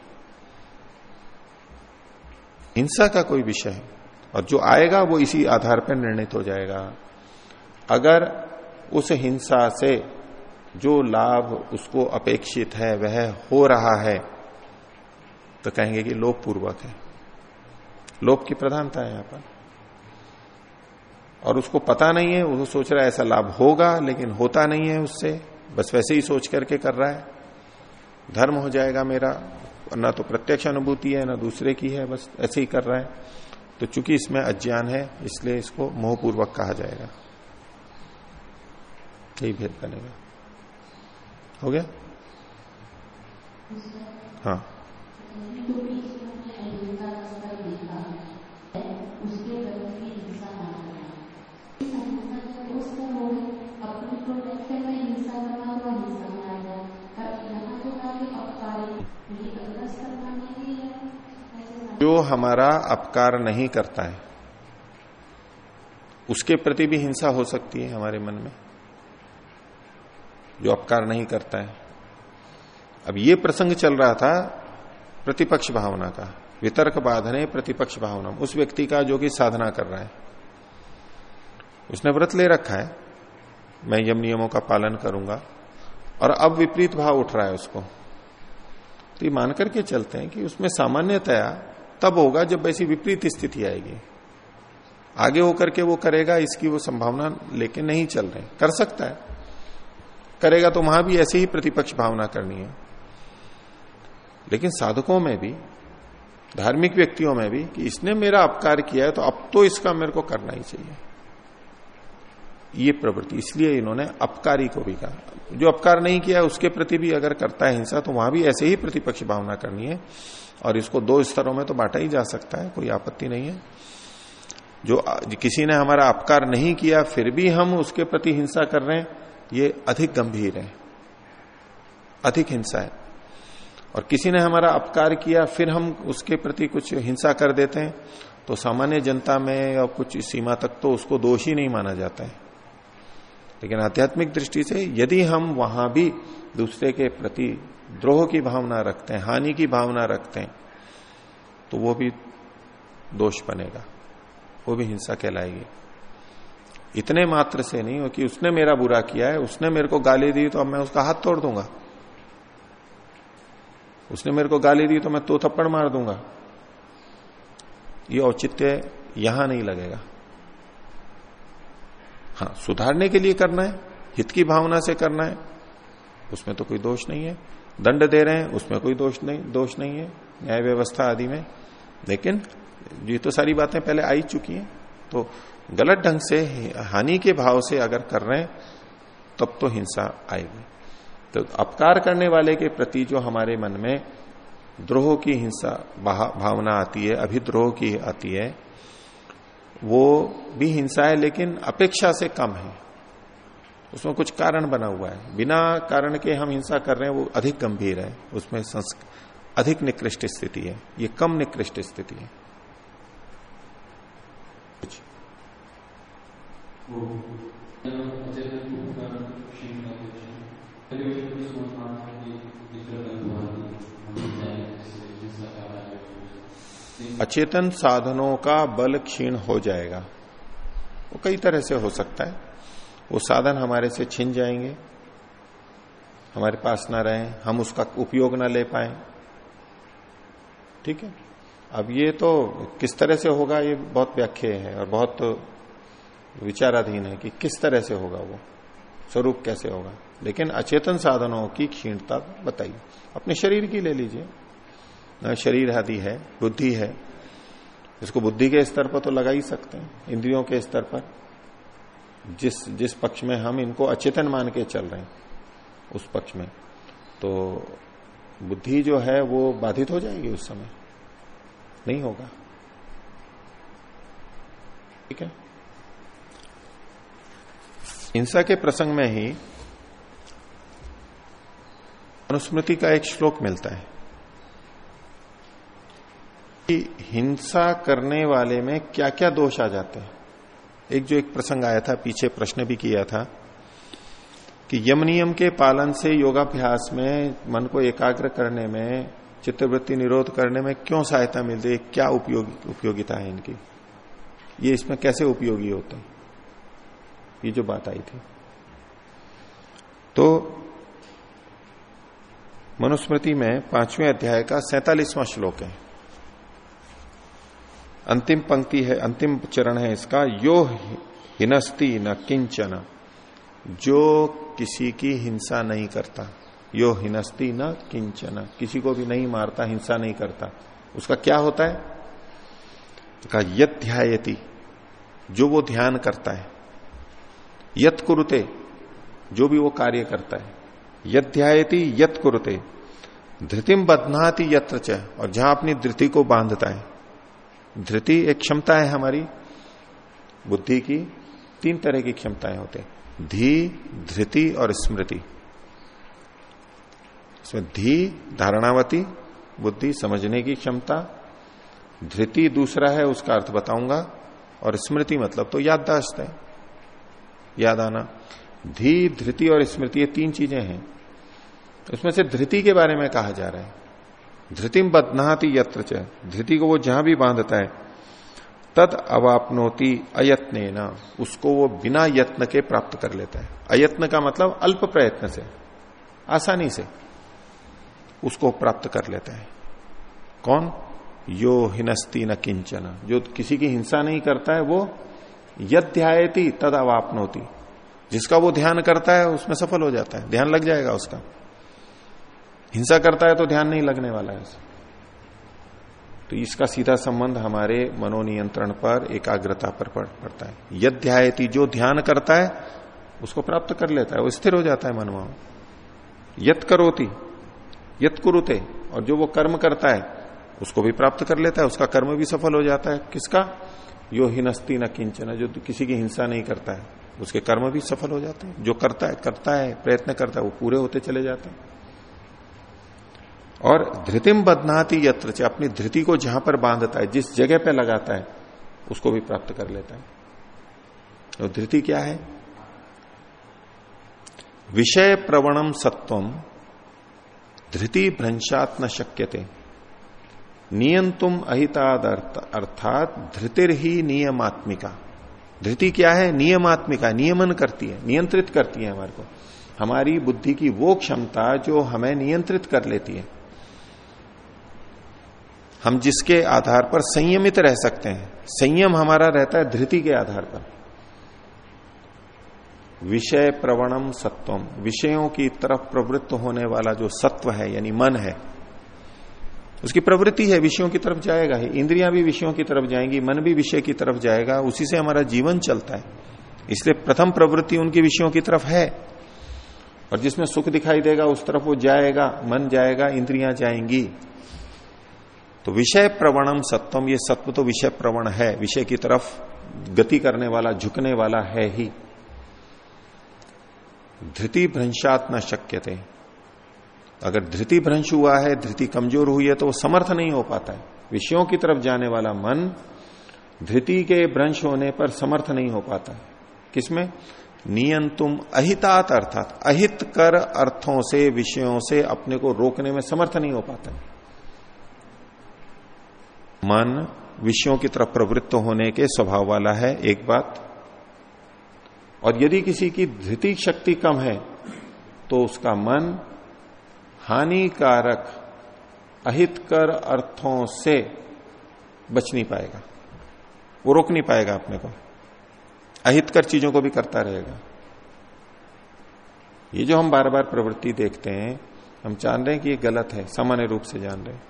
हिंसा का कोई विषय है, और जो आएगा वो इसी आधार पर निर्णित हो जाएगा। अगर उस हिंसा से जो लाभ उसको अपेक्षित है, वह हो रहा है तो कहेंगे कि लोभ पूर्वक है। लोभ की प्रधानता है यहाँ पर। और उसको पता नहीं है, वो सोच रहा है ऐसा लाभ होगा, लेकिन होता नहीं है उससे। बस वैसे ही सोच करके कर रहा है। धर्म हो जाएगा मेरा, ना तो प्रत्यक्ष अनुभूति है, ना दूसरे की है, बस ऐसे ही कर रहा है। तो चूँकि इसमें अज्ञान है, इसलिए इसको मोहपूर्वक कहा जाएगा। यही भेद बनेगा। हो गया? हाँ। जो हमारा अपकार नहीं करता है, उसके प्रति भी हिंसा हो सकती है हमारे मन में। जो अपकार नहीं करता है। अब ये प्रसंग चल रहा था प्रतिपक्ष भावना का। वितर्क बाधने प्रतिपक्ष भावना। उस व्यक्ति का जो कि साधना कर रहा है। उसने व्रत ले रखा है। मैं यम नियमों का पालन करूँगा। और अब विपरीत भाव उठ रहा है उसको। तो ये मान करके चलते हैं कि उसमें सामान्यतया तब होगा जब ऐसी विपरीत स्थिति आएगी। आगे होकर के वो करेगा, इसकी वो संभावना लेके नहीं चल रहे। कर सकता है। करेगा तो वहाँ भी ऐसे ही प्रतिपक्ष भावना करनी है। लेकिन साधकों में भी, धार्मिक व्यक्तियों में भी, कि इसने मेरा अपकार किया है तो अब तो इसका मेरे को करना ही चाहिए। ये प्रवृत्ति, इसलिए इन्होंने अपकारी को भी कहा। जो अपकार नहीं किया, उसके प्रति भी अगर करता है हिंसा तो वहाँ भी ऐसे ही प्रतिपक्ष भावना करनी है। और इसको दो स्तरों में तो बांटा ही जा सकता है, कोई आपत्ति नहीं है। जो किसी ने हमारा अपकार नहीं किया, फिर भी हम उसके प्रति हिंसा कर रहे हैं। ये अधिक गंभीर है। अधिक हिंसा है। और किसी ने हमारा अपकार किया, फिर हम उसके प्रति कुछ हिंसा कर देते हैं तो सामान्य जनता में या कुछ सीमा तक तो उसको दोष ही नहीं माना जाता है। लेकिन आध्यात्मिक दृष्टि से यदि हम वहाँ भी दूसरे के प्रति द्रोह की भावना रखते हैं, हानि की भावना रखते हैं तो वो भी दोष बनेगा। वो भी हिंसा कहलाएगी। इतने मात्र से नहीं हो कि उसने मेरा बुरा किया है, उसने मेरे को गाली दी तो अब मैं उसका हाथ तोड़ दूँगा। उसने मेरे को गाली दी तो मैं तो थप्पड़ मार दूँगा। ये औचित्य यहाँ नहीं लगेगा। हाँ सुधारने के लिए करना है, हित की भावना से करना है। उसमें तो कोई दोष नहीं है। दंड दे रहे हैं, उसमें कोई दोष नहीं दोष नहीं है। न्याय व्यवस्था आदि में। लेकिन ये तो सारी बातें पहले आई चुकी हैं। तो गलत ढंग से, हानि के भाव से अगर कर रहे हैं, तब तो हिंसा आएगी। तो अपकार करने वाले के प्रति जो हमारे मन में द्रोह की हिंसा भावना आती है, अभिद्रोह की आती है, वो भी हिंसा है, लेकिन अपेक्षा से कम है। उसमें कुछ कारण बना हुआ है। बिना कारण के हम हिंसा कर रहे हैं, वो अधिक गंभीर है। उसमें अधिक निकृष्ट स्थिति है। ये कम निकृष्ट स्थिति है। अचेतन साधनों का बल क्षीण हो जाएगा। वो कई तरह से हो सकता है। वो साधन हमारे से छिन जाएँगे। हमारे पास ना रहे, हम उसका उपयोग ना ले पाए। ठीक है? अब ये तो किस तरह से होगा, ये बहुत व्याख्या है और बहुत विचाराधीन है कि किस तरह से होगा वो, स्वरूप कैसे होगा। लेकिन अचेतन साधनों की क्षीणता बताइए। अपने शरीर की ले लीजिए। शरीर आदि है, बुद्धि है, इसको बुद्धि के स्तर पर तो लगा ही सकते हैं, इंद्रियों के स्तर पर। जिस जिस पक्ष में हम इनको अचेतन मान के चल रहे हैं, उस पक्ष में तो बुद्धि जो है वो बाधित हो जाएगी उस समय। नहीं होगा। ठीक है? हिंसा के प्रसंग में ही अनुस्मृति का एक श्लोक मिलता है कि हिंसा करने वाले में क्या क्या दोष आ जाते हैं। एक जो एक प्रसंग आया था, पीछे प्रश्न भी किया था कि यम नियम के पालन से योगाभ्यास में, मन को एकाग्र करने में, चित्तवृत्ति निरोध करने में क्यों सहायता मिलती है? क्या उपयोग, उपयोगिता है इनकी? ये इसमें कैसे उपयोगी होते हैं? ये जो बात आई थी। तो मनुस्मृति में पाँचवें अध्याय का सैतालीसवां श्लोक है। अंतिम पंक्ति है, अंतिम चरण है इसका, यो हिनस्ती न किंचन, जो किसी की हिंसा नहीं करता। यो हिनस्ती न किंचन, किसी को भी नहीं मारता, हिंसा नहीं करता। उसका क्या होता है? का यद ध्यायती जो वो ध्यान करता है। यत कुरुते जो भी वो कार्य करता है। यध्यायती यत कुरुते धृतिम बदनाती यत्र च, और जहाँ अपनी धृति को बांधता है। धृति एक क्षमता है हमारी, बुद्धि की तीन तरह की क्षमताएँ होते धी, धृति और स्मृति। इसमें धी, धारणावती, बुद्धि समझने की क्षमता। धृति दूसरा है, उसका अर्थ बताऊँगा, और स्मृति मतलब तो याददाश्त है। याद आना। धी धृति और स्मृति ये तीन चीज़ें हैं। उसमें से धृति के बारे में कहा जा रहा है। धृतिम बदनाती यत्र धृति को वो जहाँ भी बांधता है तद अवापनोति अयत्न उसको वो बिना यत्न के प्राप्त कर लेता है। अयत्न का मतलब अल्प प्रयत्न से, आसानी से उसको प्राप्त कर लेता है। कौन? यो हिनस्ती न किंचन। जो किसी की हिंसा नहीं करता है, वो ध्यायती तद अवापनोती जिसका वो ध्यान करता है, उसमें सफल हो जाता है। ध्यान लग जाएगा उसका। हिंसा करता है तो ध्यान नहीं लगने वाला है तो इसका सीधा संबंध हमारे मनोनियंत्रण पर, एकाग्रता पर पड़ता है। यद ध्यायती जो ध्यान करता है, उसको प्राप्त कर लेता है। वो स्थिर हो जाता है मनवा यत करोती, यत कुरुते, और जो वो कर्म करता है, उसको भी प्राप्त कर लेता है। उसका कर्म भी सफल हो जाता है। किसका? यो हिनस्ती न किंचन, जो किसी की हिंसा नहीं करता है। उसके कर्म भी सफल हो जाते हैं। जो करता है करता है, प्रयत्न करता है, वो पूरे होते चले जाते हैं। और धृतिम बदनाती यत्र अपनी धृति को जहाँ पर बांधता है, जिस जगह पर लगाता है, उसको भी प्राप्त कर लेता है। तो धृति क्या है? विषय प्रवणम सत्वम धृति भ्रंशात न शक्यते। नियंतुम अहिताद अर्थात धृतिर ही नियमात्मिका। धृति क्या है? नियमात्मिका, नियमन करती है, नियंत्रित करती है हमारे को। हमारी बुद्धि की वो क्षमता जो हमें नियंत्रित कर लेती है। हम जिसके आधार पर संयमित रह सकते हैं। संयम हमारा रहता है धृति के आधार पर। विषय प्रवणम सत्वम। विषयों की तरफ़ प्रवृत्त होने वाला जो सत्व है, यानी मन है उसकी प्रवृत्ति है, विषयों की तरफ़ जाएगा ही। इंद्रियाँ भी विषयों की तरफ़ जाएँगी, मन भी विषय की तरफ़ जाएगा, उसी से हमारा जीवन चलता है। इसलिए प्रथम प्रवृत्ति उनकी विषयों की तरफ़ है। और जिसमें सुख दिखाई देगा, उस तरफ़ वो जाएगा, मन जाएगा, इंद्रियाँ जाएँगी। तो विषय प्रवणम सत्वम, ये सत्व तो विषय प्रवण है। विषय की तरफ़ गति करने वाला, झुकने वाला है ही। धृति भ्रंशात न शक्य थे अगर धृति भ्रंश हुआ है, धृति कमज़ोर हुई है तो वो समर्थ नहीं हो पाता है। विषयों की तरफ़ जाने वाला मन धृति के भ्रंश होने पर समर्थ नहीं हो पाता है। किसमें? नियंतुम अहितात अर्थात, अहित कर अर्थों से, विषयों से अपने को रोकने में समर्थ नहीं हो पाता है। मन विषयों की तरफ़ प्रवृत्त होने के स्वभाव वाला है, एक बात। और यदि किसी की धृति शक्ति कम है तो उसका मन हानिकारक अहितकर अर्थों से बच नहीं पाएगा। वो रोक नहीं पाएगा अपने को। अहितकर चीज़ों को भी करता रहेगा। ये जो हम बार बार प्रवृत्ति देखते हैं, हम जान रहे हैं कि ये गलत है, सामान्य रूप से जान रहे हैं।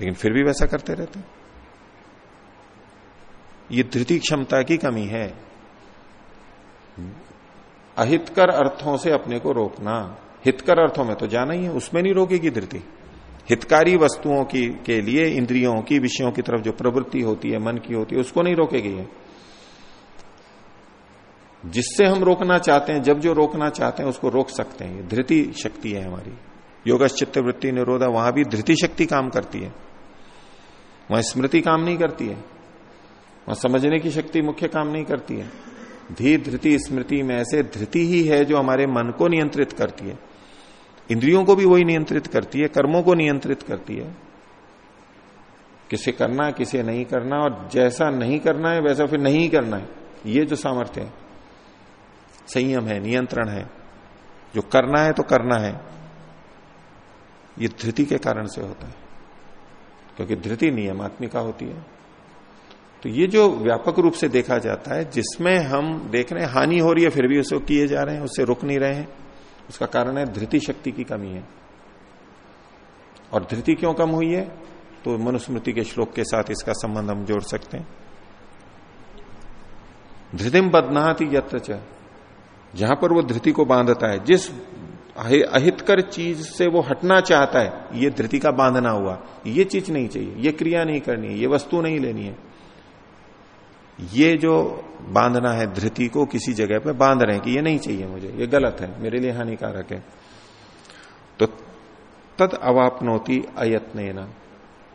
लेकिन फिर भी वैसा करते रहते हैं। ये धृति क्षमता की कमी है। अहितकर अर्थों से अपने को रोकना। हितकर अर्थों में तो जाना ही है, उसमें नहीं रोकेगी धृति हितकारी वस्तुओं की, के लिए इंद्रियों की, विषयों की तरफ़ जो प्रवृत्ति होती है, मन की होती है, उसको नहीं रोकेगी है जिससे हम रोकना चाहते हैं, जब जो रोकना चाहते हैं, उसको रोक सकते हैं। धृति शक्ति है हमारी। योग वृत्ति निरोधा, वहाँ भी धृति शक्ति काम करती है। वहाँ स्मृति काम नहीं करती है। वहाँ समझने की शक्ति मुख्य काम नहीं करती है। धीर धृति स्मृति में ऐसे धृति ही है जो हमारे मन को नियंत्रित करती है। इंद्रियों को भी वही नियंत्रित करती है, कर्मों को नियंत्रित करती है। किसे करना, किसे नहीं करना, और जैसा नहीं करना है, वैसा फिर नहीं करना है। ये जो सामर्थ्य है, संयम है, नियंत्रण है। जो करना है तो करना है। ये धृति के कारण से होता है। क्योंकि धृति नियमात्मिका होती है। तो ये जो व्यापक रूप से देखा जाता है, जिसमें हम देख रहे हैं, हानि हो रही है, फिर भी उसको किए जा रहे हैं उससे रुक नहीं रहे हैं, उसका कारण है धृति शक्ति की कमी है। और धृति क्यों कम हुई है? तो मनुस्मृति के श्लोक के साथ इसका संबंध हम जोड़ सकते हैं। धृतिम बदनाती यत्र जहाँ पर वो धृति को बांधता है, जिस अहितकर चीज़ से वो हटना चाहता है, ये धृति का बांधना हुआ। ये चीज़ नहीं चाहिए, ये क्रिया नहीं करनी है, ये वस्तु नहीं लेनी है। ये जो बांधना है धृति को किसी जगह पे बाँध रहे हैं कि ये नहीं चाहिए मुझे, ये गलत है, मेरे लिए हानिकारक है। तो तद अवापनोती अयत्न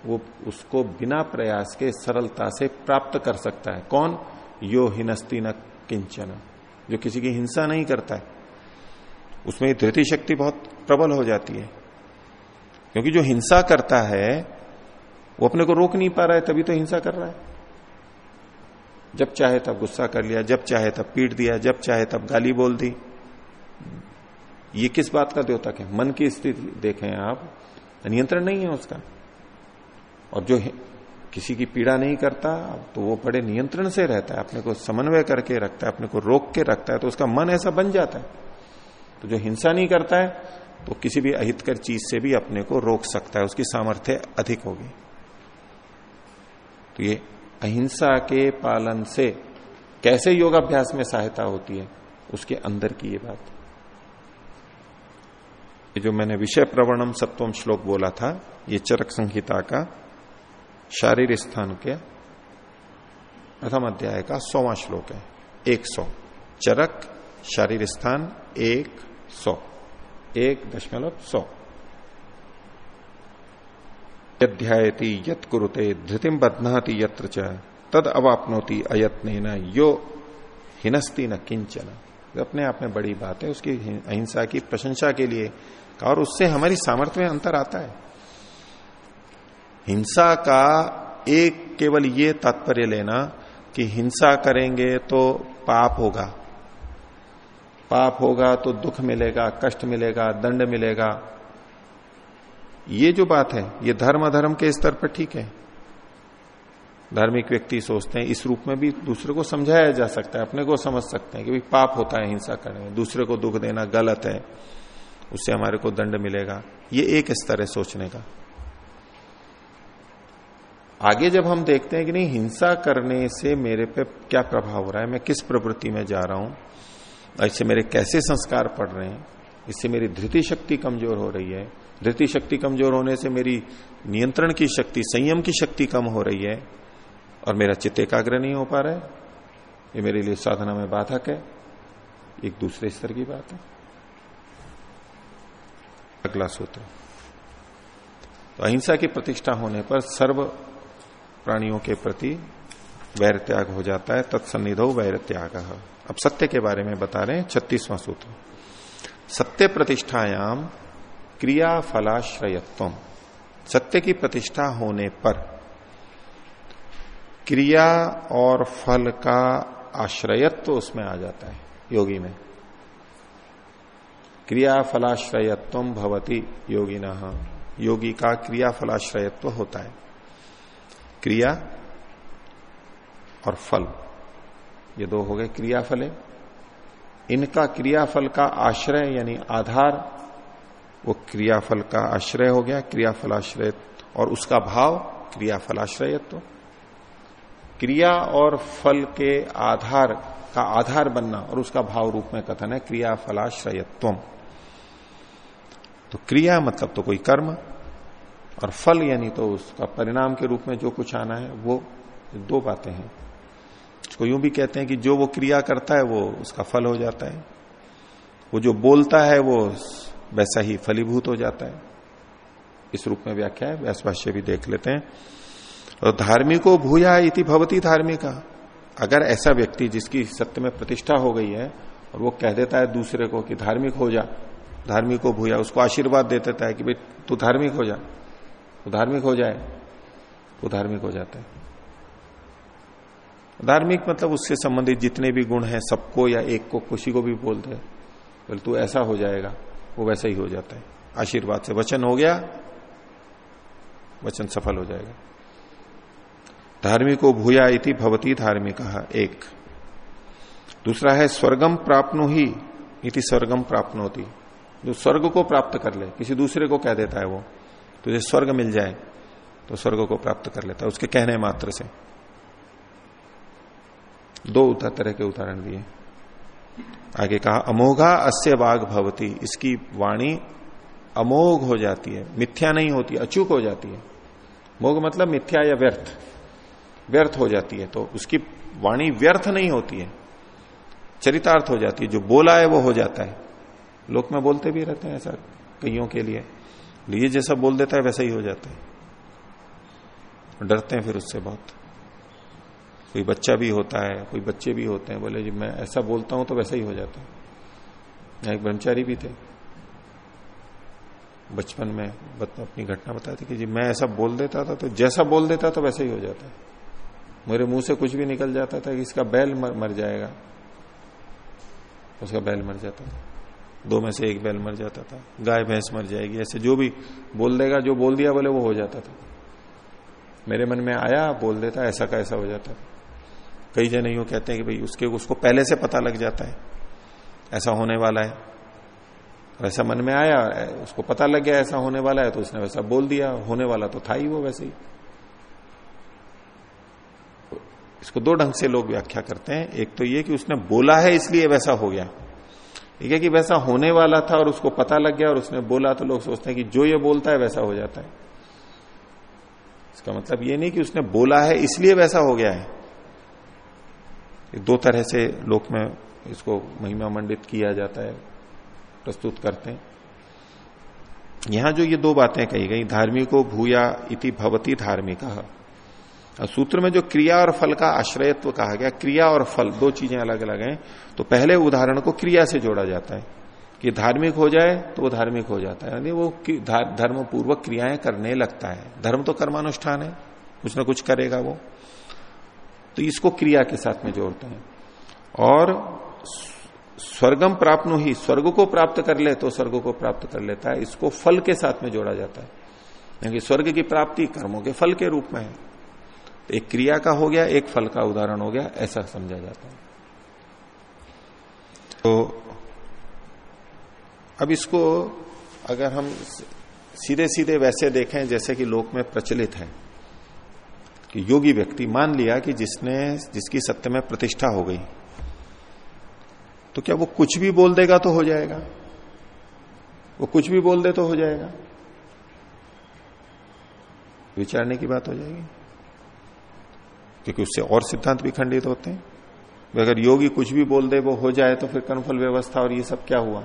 वो उसको बिना प्रयास के सरलता से प्राप्त कर सकता है। कौन? यो हिनस्ती न किंचन, जो किसी की हिंसा नहीं करता है। उसमें धृति शक्ति बहुत प्रबल हो जाती है, क्योंकि जो हिंसा करता है, वो अपने को रोक नहीं पा रहा है, तभी तो हिंसा कर रहा है। जब चाहे तब गुस्सा कर लिया, जब चाहे तब पीट दिया, जब चाहे तब गाली बोल दी। ये किस बात का द्योतक है? मन की स्थिति देखें आप। नियंत्रण नहीं है उसका। और जो किसी की पीड़ा नहीं करता तो वो बड़े नियंत्रण से रहता है। अपने को समन्वय करके रखता है, अपने को रोक के रखता है तो उसका मन ऐसा बन जाता है। तो जो हिंसा नहीं करता है तो किसी भी अहितकर चीज़ से भी अपने को रोक सकता है। उसकी सामर्थ्य अधिक होगी। तो ये अहिंसा के पालन से कैसे योगाभ्यास में सहायता होती है, उसके अंदर की ये बात। ये जो मैंने विषय प्रवणम सत्वम श्लोक बोला था, ये चरक संहिता का शारीर स्थान के प्रथम अध्याय का सौवा श्लोक है। एक सौ। चरक शारीर स्थान, एक सौ। एक दशमलव सौ। यध्यायती यत कुरुते धृतिम बदनाति यत्र च, तद अवापनोति अयत्न यो हिनस्ती न किंचन अपने आप में बड़ी बात है, उसकी अहिंसा की प्रशंसा के लिए, और उससे हमारी सामर्थ्य में अंतर आता है। हिंसा का एक केवल ये तात्पर्य लेना कि हिंसा करेंगे तो पाप होगा। पाप होगा तो दुख मिलेगा, कष्ट मिलेगा, दंड मिलेगा ये जो बात है, ये धर्म अधर्म के स्तर पर ठीक है। धार्मिक व्यक्ति सोचते हैं, इस रूप में भी दूसरे को समझाया जा सकता है, अपने को समझ सकते हैं कि भाई पाप होता है, हिंसा करने में, दूसरे को दुख देना गलत है, उससे हमारे को दंड मिलेगा। ये एक स्तर है सोचने का। आगे जब हम देखते हैं कि नहीं, हिंसा करने से मेरे पे क्या प्रभाव हो रहा है, मैं किस प्रवृत्ति में जा रहा हूँ इससे मेरे कैसे संस्कार पड़ रहे हैं, इससे मेरी धृति शक्ति कमज़ोर हो रही है धृति शक्ति कमज़ोर होने से मेरी नियंत्रण की शक्ति, संयम की शक्ति कम हो रही है और मेरा चित्त एकाग्र नहीं हो पा रहा है। ये मेरे लिए साधना में बाधक है। एक दूसरे स्तर की बात है। अगला सूत्र। तो अहिंसा की प्रतिष्ठा होने पर सर्व प्राणियों के प्रति वैर त्याग हो जाता है। तत्सन्निधो वैर त्याग अब सत्य के बारे में बता रहे हैं। छत्तीसवां सूत्र। सत्य प्रतिष्ठायाम क्रिया फलाश्रयत्व सत्य की प्रतिष्ठा होने पर क्रिया और फल का आश्रयत्व तो उसमें आ जाता है, योगी में। क्रिया फलाश्रयत्व भवती योगी योगी का क्रिया फलाश्रयत्व होता है। क्रिया और फल, ये दो हो गए क्रियाफल। इनका क्रियाफल का आश्रय यानी आधार वो क्रियाफल का आश्रय हो गया क्रियाफल आश्रय और उसका भाव, क्रियाफलाश्रयत्व। तो। क्रिया और फल के आधार, का आधार बनना और उसका भाव रूप में कथन है क्रियाफलाश्रयत्व तो क्रिया मतलब तो कोई कर्म, और फल यानी तो उसका परिणाम के रूप में जो कुछ आना है, वो दो बातें हैं। उसको यूँ भी कहते हैं कि जो वो क्रिया करता है, वो उसका फल हो जाता है। वो जो बोलता है, वो वैसा ही फलीभूत हो जाता है। इस रूप में व्याख्या है, व्यास भाष्य भी देख लेते हैं। और धार्मिको भूया इति भवती धार्मिका। अगर ऐसा व्यक्ति जिसकी सत्य में प्रतिष्ठा हो गई है, और वो कह देता है दूसरे को कि धार्मिक हो जा, धार्मिक को भूया, उसको आशीर्वाद दे देता है कि भाई तू धार्मिक हो जा वो धार्मिक हो जाए वो धार्मिक हो जाता है। धार्मिक मतलब उससे संबंधित जितने भी गुण हैं, सबको या एक को, खुशी को भी बोलते हैं, बोले तू ऐसा हो जाएगा। वो वैसा ही हो जाता है। आशीर्वाद से वचन हो गया, वचन सफल हो जाएगा। धार्मिको भूया इति भवती धार्मिक, एक। दूसरा है स्वर्गम प्राप्नो ही इति स्वर्गम प्राप्त होती जो स्वर्ग को प्राप्त कर ले, किसी दूसरे को कह देता है वो तुझे स्वर्ग मिल जाए तो स्वर्ग को प्राप्त कर लेता है, उसके कहने मात्र से। दो तरह के उदाहरण दिए। आगे कहा, अमोघा अस्य वाघ भवती। इसकी वाणी अमोघ हो जाती है, मिथ्या नहीं होती, अचूक हो जाती है। मोघ मतलब मिथ्या या व्यर्थ। व्यर्थ हो जाती है तो उसकी वाणी व्यर्थ नहीं होती है। चरितार्थ हो जाती है, जो बोला है वो हो जाता है। लोक में बोलते भी रहते हैं ऐसा कईयों के लिए। ये जैसा बोल देता है, वैसा ही हो जाता है। डरते हैं फिर उससे बहुत। कोई बच्चा भी होता है कोई बच्चे भी होते हैं बोले जी मैं ऐसा बोलता हूँ तो वैसा ही हो जाता है। एक ब्रह्मचारी भी थे। बचपन में अपनी घटना बताती कि जी मैं ऐसा बोल देता था तो जैसा बोल देता तो वैसा ही हो जाता है। मेरे मुँह से कुछ भी निकल जाता था कि इसका बैल मर, मर जाएगा। उसका बैल मर जाता था। दो में से एक बैल मर जाता था। गाय भैंस मर जाएगी। ऐसे जो भी बोल देगा जो बोल दिया बोले वो हो जाता था। मेरे मन में आया बोल देता ऐसा का ऐसा हो जाता कई जन यूँ कहते हैं कि भाई उसके, उसको पहले से पता लग जाता है। ऐसा होने वाला है। वैसा मन में आया, उसको पता लग गया ऐसा होने वाला है तो उसने वैसा बोल दिया। होने वाला तो था ही वो वैसे ही। इसको दो ढंग से लोग व्याख्या करते हैं। एक तो ये कि उसने बोला है, इसलिए वैसा हो गया। ठीक है कि वैसा होने वाला था और उसको पता लग गया और उसने बोला तो लोग सोचते हैं कि जो ये बोलता है, वैसा हो जाता है। इसका मतलब ये नहीं कि उसने बोला है, इसलिए वैसा हो गया है। दो तरह से लोक में इसको महिमा मंडित किया जाता है, प्रस्तुत करते हैं। यहाँ जो ये दो बातें कही गई, धार्मिको भूया इति भवती धार्मिक। सूत्र में जो क्रिया और फल का आश्रयत्व कहा गया, क्रिया और फल, दो चीज़ें अलग अलग हैं तो पहले उदाहरण को क्रिया से जोड़ा जाता है। कि धार्मिक हो जाए तो वो धार्मिक हो जाता है। यानी वो धर्म पूर्वक क्रियाएँ करने लगता है। धर्म तो कर्मानुष्ठान है, कुछ ना कुछ करेगा वो। तो इसको क्रिया के साथ में जोड़ते हैं। और स्वर्गम प्राप्त ही, स्वर्ग को प्राप्त कर ले तो स्वर्ग को प्राप्त कर लेता है, इसको फल के साथ में जोड़ा जाता है। क्योंकि स्वर्ग की प्राप्ति कर्मों के फल के रूप में है। तो एक क्रिया का हो गया, एक फल का उदाहरण हो गया, ऐसा समझा जाता है। तो अब इसको अगर हम सीधे सीधे वैसे देखें, जैसे कि लोक में प्रचलित है। कि योगी व्यक्ति मान लिया कि जिसने, जिसकी सत्य में प्रतिष्ठा हो गई तो क्या वो कुछ भी बोल देगा तो हो जाएगा? वो कुछ भी बोल दे तो हो जाएगा? विचारने की बात हो जाएगी। क्योंकि उससे और सिद्धांत भी खंडित होते हैं। अगर योगी कुछ भी बोल दे, वो हो जाए तो फिर कर्मफल व्यवस्था और ये सब क्या हुआ?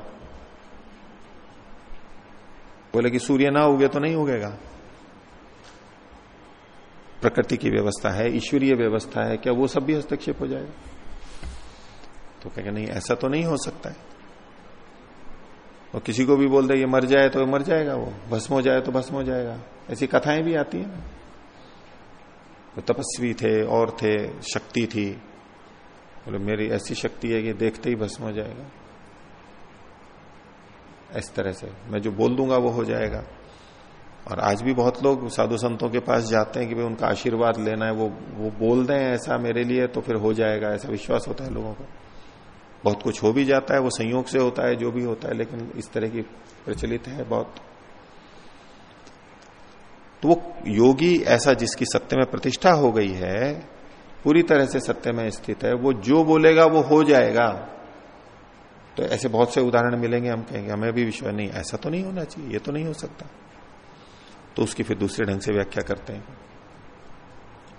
बोले कि सूर्य ना उगे तो नहीं उगेगा। प्रकृति की व्यवस्था है, ईश्वरीय व्यवस्था है, क्या वो सब भी हस्तक्षेप हो जाएगा? तो कहेगा, नहीं, ऐसा तो नहीं हो सकता है। और किसी को भी बोल दे, ये मर जाए तो मर जाएगा वो, भस्म हो जाए तो भस्म हो जाएगा। ऐसी कथाएँ भी आती है। वो तपस्वी थे, और थे, शक्ति थी। बोले, मेरी ऐसी शक्ति है कि देखते ही भस्म हो जाएगा। इस तरह से, मैं जो बोल दूँगा वो हो जाएगा। और आज भी बहुत लोग साधु संतों के पास जाते हैं कि भाई उनका आशीर्वाद लेना है, वो वो बोल दें ऐसा मेरे लिए तो फिर हो जाएगा, ऐसा विश्वास होता है लोगों को। बहुत कुछ हो भी जाता है, वो संयोग से होता है, जो भी होता है, लेकिन इस तरह की प्रचलित है बहुत। तो वो योगी ऐसा जिसकी सत्य में प्रतिष्ठा हो गई है, पूरी तरह से सत्य में स्थित है, वो जो बोलेगा वो हो जाएगा। तो ऐसे बहुत से उदाहरण मिलेंगे, हम कहेंगे, हमें भी विश्वास नहीं, ऐसा तो नहीं होना चाहिए, ये तो नहीं हो सकता। तो उसकी फिर दूसरे ढंग से व्याख्या करते हैं।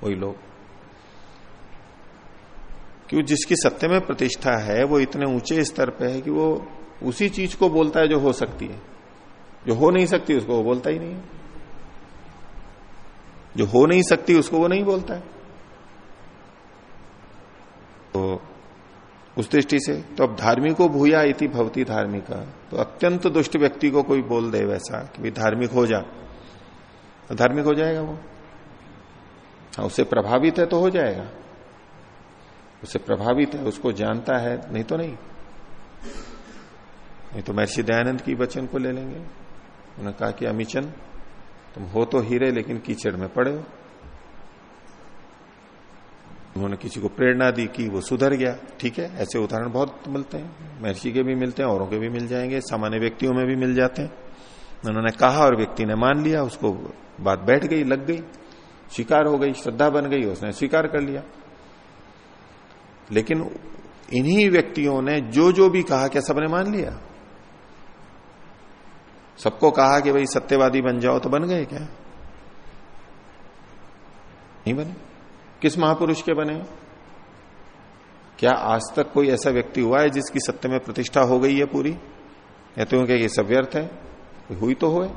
वही लोग। कि जिसकी सत्य में प्रतिष्ठा है, वो इतने ऊँचे स्तर पे है कि वो उसी चीज़ को बोलता है जो हो सकती है। जो हो नहीं सकती, उसको वो बोलता ही नहीं है। जो हो नहीं सकती, उसको वो नहीं बोलता है। तो उस दृष्टि से तो अब धार्मिको भूया इति भवती धार्मिका। तो अत्यंत दुष्ट व्यक्ति को कोई बोल दे वैसा कि भाई धार्मिक हो जा। धार्मिक हो जाएगा वो। हाँ उससे प्रभावित है तो हो जाएगा। उससे प्रभावित है, उसको जानता है, नहीं तो नहीं। नहीं तो महर्षि दयानंद की वचन को ले लेंगे। उन्होंने कहा कि अमिचन, तुम हो तो हीरे, लेकिन कीचड़ में पड़े हो। उन्होंने किसी को प्रेरणा दी कि वो सुधर गया। ठीक है, ऐसे उदाहरण बहुत मिलते हैं। महर्षि के भी मिलते हैं, औरों के भी मिल जाएँगे, सामान्य व्यक्तियों में भी मिल जाते हैं। उन्होंने कहा और व्यक्ति ने मान लिया, उसको बात बैठ गई, लग गई स्वीकार हो गई, श्रद्धा बन गई, उसने स्वीकार कर लिया। लेकिन इन्हीं व्यक्तियों ने जो जो भी कहा क्या सबने मान लिया। सबको कहा कि भाई सत्यवादी बन जाओ तो बन गए क्या? नहीं बने? किस महापुरुष के बने? क्या आज तक कोई ऐसा व्यक्ति हुआ है जिसकी सत्य में प्रतिष्ठा हो गई है पूरी? या तो ये सब व्यर्थ है? हुई तो होए।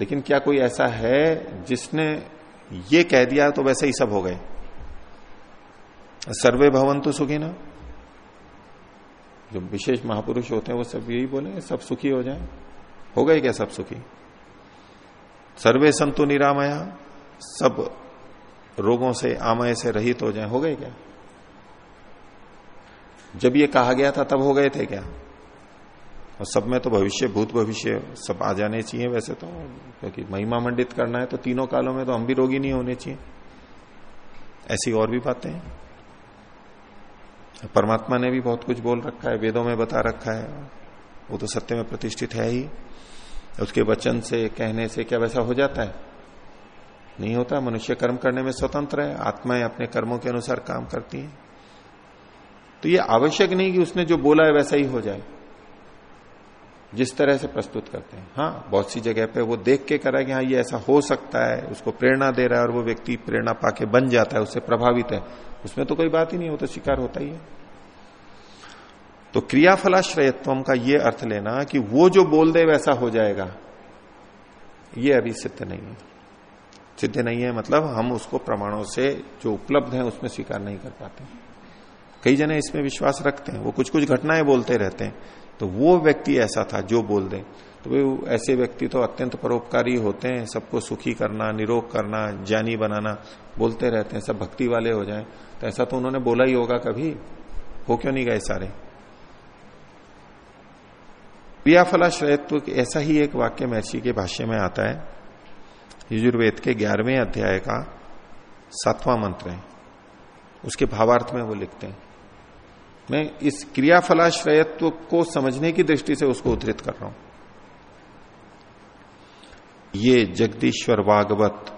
लेकिन क्या कोई ऐसा है जिसने ये कह दिया तो वैसे ही सब हो गए? सर्वे भवन तो सुखी ना जो विशेष महापुरुष होते हैं वो सब यही बोले, सब सुखी हो जाए। हो गए क्या सब सुखी? सर्वे संतु निरामया, सब रोगों से, आमय से रहित हो जाए। हो गए क्या? जब ये कहा गया था तब हो गए थे क्या? और सब में तो भविष्य, भूत भविष्य सब आ जाने चाहिए वैसे तो क्योंकि महिमा मंडित करना है तो तीनों कालों में तो हम भी रोगी नहीं होने चाहिए। ऐसी और भी बातें हैं। परमात्मा ने भी बहुत कुछ बोल रखा है, वेदों में बता रखा है, वो तो सत्य में प्रतिष्ठित है ही। उसके वचन से, कहने से क्या वैसा हो जाता है? नहीं होता, मनुष्य कर्म करने में स्वतंत्र है, आत्माएँ अपने कर्मों के अनुसार काम करती हैं। तो ये आवश्यक नहीं कि उसने जो बोला है वैसा ही हो जाए। जिस तरह से प्रस्तुत करते हैं। हाँ बहुत सी जगह पे वो देख के करा कि हाँ ये ऐसा हो सकता है, उसको प्रेरणा दे रहा है और वो व्यक्ति प्रेरणा पाके बन जाता है, उससे प्रभावित है। उसमें तो कोई बात ही नहीं हो तो शिकार होता ही है। तो क्रियाफलाश्रयत्व का ये अर्थ लेना कि वो जो बोल दे वैसा हो जाएगा। ये अभी सिद्ध नहीं है। सिद्ध नहीं है मतलब हम उसको प्रमाणों से जो उपलब्ध है, उसमें स्वीकार नहीं कर पाते। कई जने इसमें विश्वास रखते हैं, वो कुछ कुछ घटनाएँ बोलते रहते हैं तो वो व्यक्ति ऐसा था जो बोल दे। तो भाई ऐसे व्यक्ति तो अत्यंत परोपकारी होते हैं, सबको सुखी करना, निरोग करना ज्ञानी बनाना, बोलते रहते हैं, सब भक्ति वाले हो जाएँ। तो ऐसा तो उन्होंने बोला ही होगा कभी, हो क्यों नहीं गए सारे? क्रियाफलाश्रयत्व ऐसा ही एक वाक्य महर्षि के भाष्य में आता है, यजुर्वेद के ग्यारहवें अध्याय का सातवां मंत्र है। उसके भावार्थ में वो लिखते हैं। मैं इस क्रियाफलाश्रयत्व को समझने की दृष्टि से उसको उद्धृत कर रहा हूँ। ये जगदीश्वर भागवत